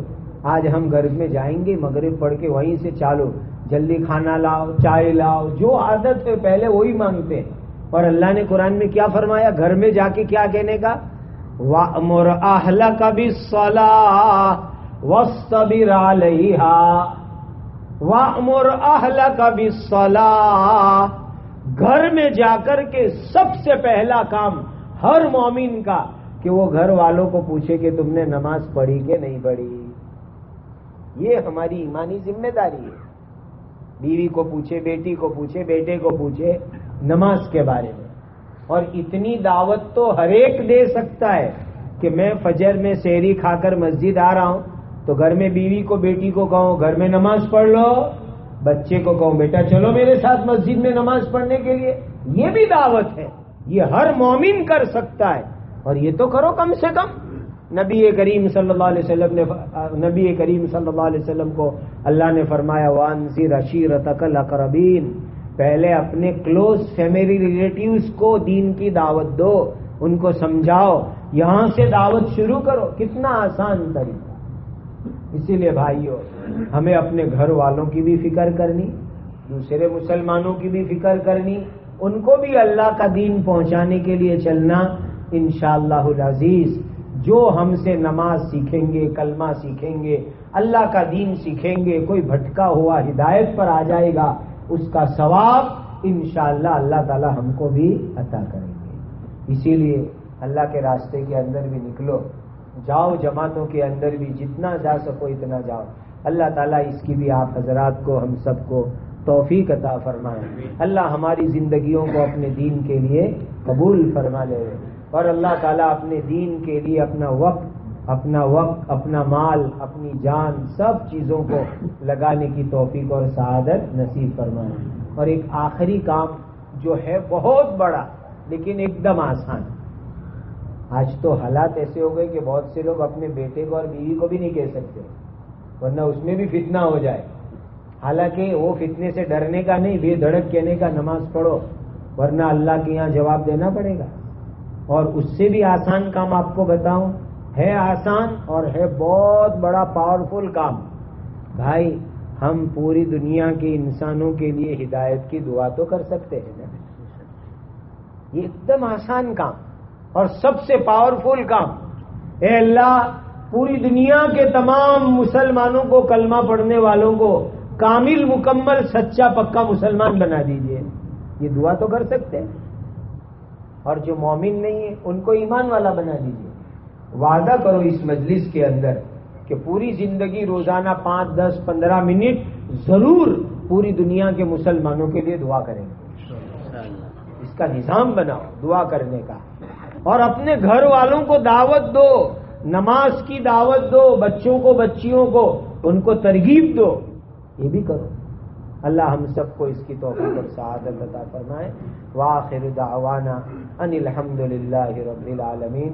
آج ہم گھر میں جائیں گے، مغرب پڑھ کے وہیں سے چالو۔ جلدی کھانا لاؤ، چائے لاؤ، جو عادت ہے، پہلے وہی مانگتے ہیں۔ اور اللہ نے قرآن میں کیا فرمایا؟ گھر میں جا کے کیا کہنے کا؟ مور اہل کا بھی سلا وسط بھی مور اہل گھر میں جا کر کے سب سے پہلا کام ہر مومن کا کہ وہ گھر والوں کو پوچھے کہ تم نے نماز پڑھی کہ نہیں پڑھی۔ یہ ہماری ایمانی ذمہ داری ہے۔ بیوی کو پوچھے، بیٹی کو پوچھے، بیٹے کو پوچھے نماز کے بارے میں۔ اور اتنی دعوت تو ہر ایک دے سکتا ہے کہ میں فجر میں سیری کھا کر مسجد آ رہا ہوں۔ تو گھر میں بیوی کو، بیٹی کو کہوں، گھر میں نماز پڑھ لو۔ بچے کو کہوں، بیٹا چلو میرے ساتھ مسجد میں نماز پڑھنے کے لیے۔ یہ بھی دعوت ہے۔ یہ ہر مومن کر سکتا ہے۔ اور یہ تو کرو کم سے کم۔ نبی کریم صلی اللہ علیہ وسلم نے نبی کریم صلی اللہ علیہ وسلم کو اللہ نے فرمایا وانسی رشیر تقل اقربین پہلے اپنے کلوز فیملی ریلیٹیوز کو دین کی دعوت دو، ان کو سمجھاؤ، یہاں سے دعوت شروع کرو۔ کتنا آسان طریقہ۔ اسی لیے بھائیو، ہمیں اپنے گھر والوں کی بھی فکر کرنی، دوسرے مسلمانوں کی بھی فکر کرنی، ان کو بھی اللہ کا دین پہنچانے کے لیے چلنا انشاءاللہ اللہ العزیز۔ جو ہم سے نماز سیکھیں گے، کلمہ سیکھیں گے، اللہ کا دین سیکھیں گے، کوئی بھٹکا ہوا ہدایت پر آ جائے گا اس کا ثواب انشاءاللہ اللہ تعالی ہم کو بھی عطا کریں گے۔ اسی لیے اللہ کے راستے کے اندر بھی نکلو، جاؤ جماعتوں کے اندر بھی، جتنا جا سکو اتنا جاؤ۔ اللہ تعالیٰ اس کی بھی آپ حضرات کو، ہم سب کو توفیق عطا فرمائے۔ اللہ ہماری زندگیوں کو اپنے دین کے لیے قبول فرما لے اور اللہ تعالیٰ اپنے دین کے لیے اپنا وقت اپنا وقت، اپنا مال، اپنی جان، سب چیزوں کو لگانے کی توفیق اور سعادت نصیب فرمائے۔ اور ایک آخری کام جو ہے بہت بڑا، لیکن ایک دم آسان۔ آج تو حالات ایسے ہو گئے کہ بہت سے لوگ اپنے بیٹے کو اور بیوی کو بھی نہیں کہہ سکتے، ورنہ اس میں بھی فتنہ ہو جائے۔ حالانکہ وہ فتنے سے ڈرنے کا نہیں، بے دھڑک کہنے کا نماز پڑھو، ورنہ اللہ کے یہاں جواب دینا پڑے گا۔ اور اس سے بھی آسان کام آپ کو بتاؤں ہے آسان اور ہے بہت بڑا پاورفل کام۔ بھائی، ہم پوری دنیا کے انسانوں کے لیے ہدایت کی دعا تو کر سکتے ہیں نا۔ یہ ایک دم آسان کام اور سب سے پاورفل کام۔ اے اللہ، پوری دنیا کے تمام مسلمانوں کو کلمہ پڑھنے والوں کو کامل، مکمل، سچا، پکا مسلمان بنا دیجیے۔ یہ دعا تو کر سکتے ہیں۔ اور جو مومن نہیں ہے، ان کو ایمان والا بنا دیجیے وعدہ کرو اس مجلس کے اندر کہ پوری زندگی روزانہ پانچ دس پندرہ منٹ ضرور پوری دنیا کے مسلمانوں کے لیے دعا کریں گے۔ اس کا نظام بناؤ دعا کرنے کا۔ اور اپنے گھر والوں کو دعوت دو نماز کی دعوت دو بچوں کو بچیوں کو ان کو ترغیب دو۔ یہ بھی کرو۔ اللہ ہم سب کو اس کی توفیق اور سعادت عطا فرمائے۔ واخر دعوانا ان الحمد للہ رب العالمین۔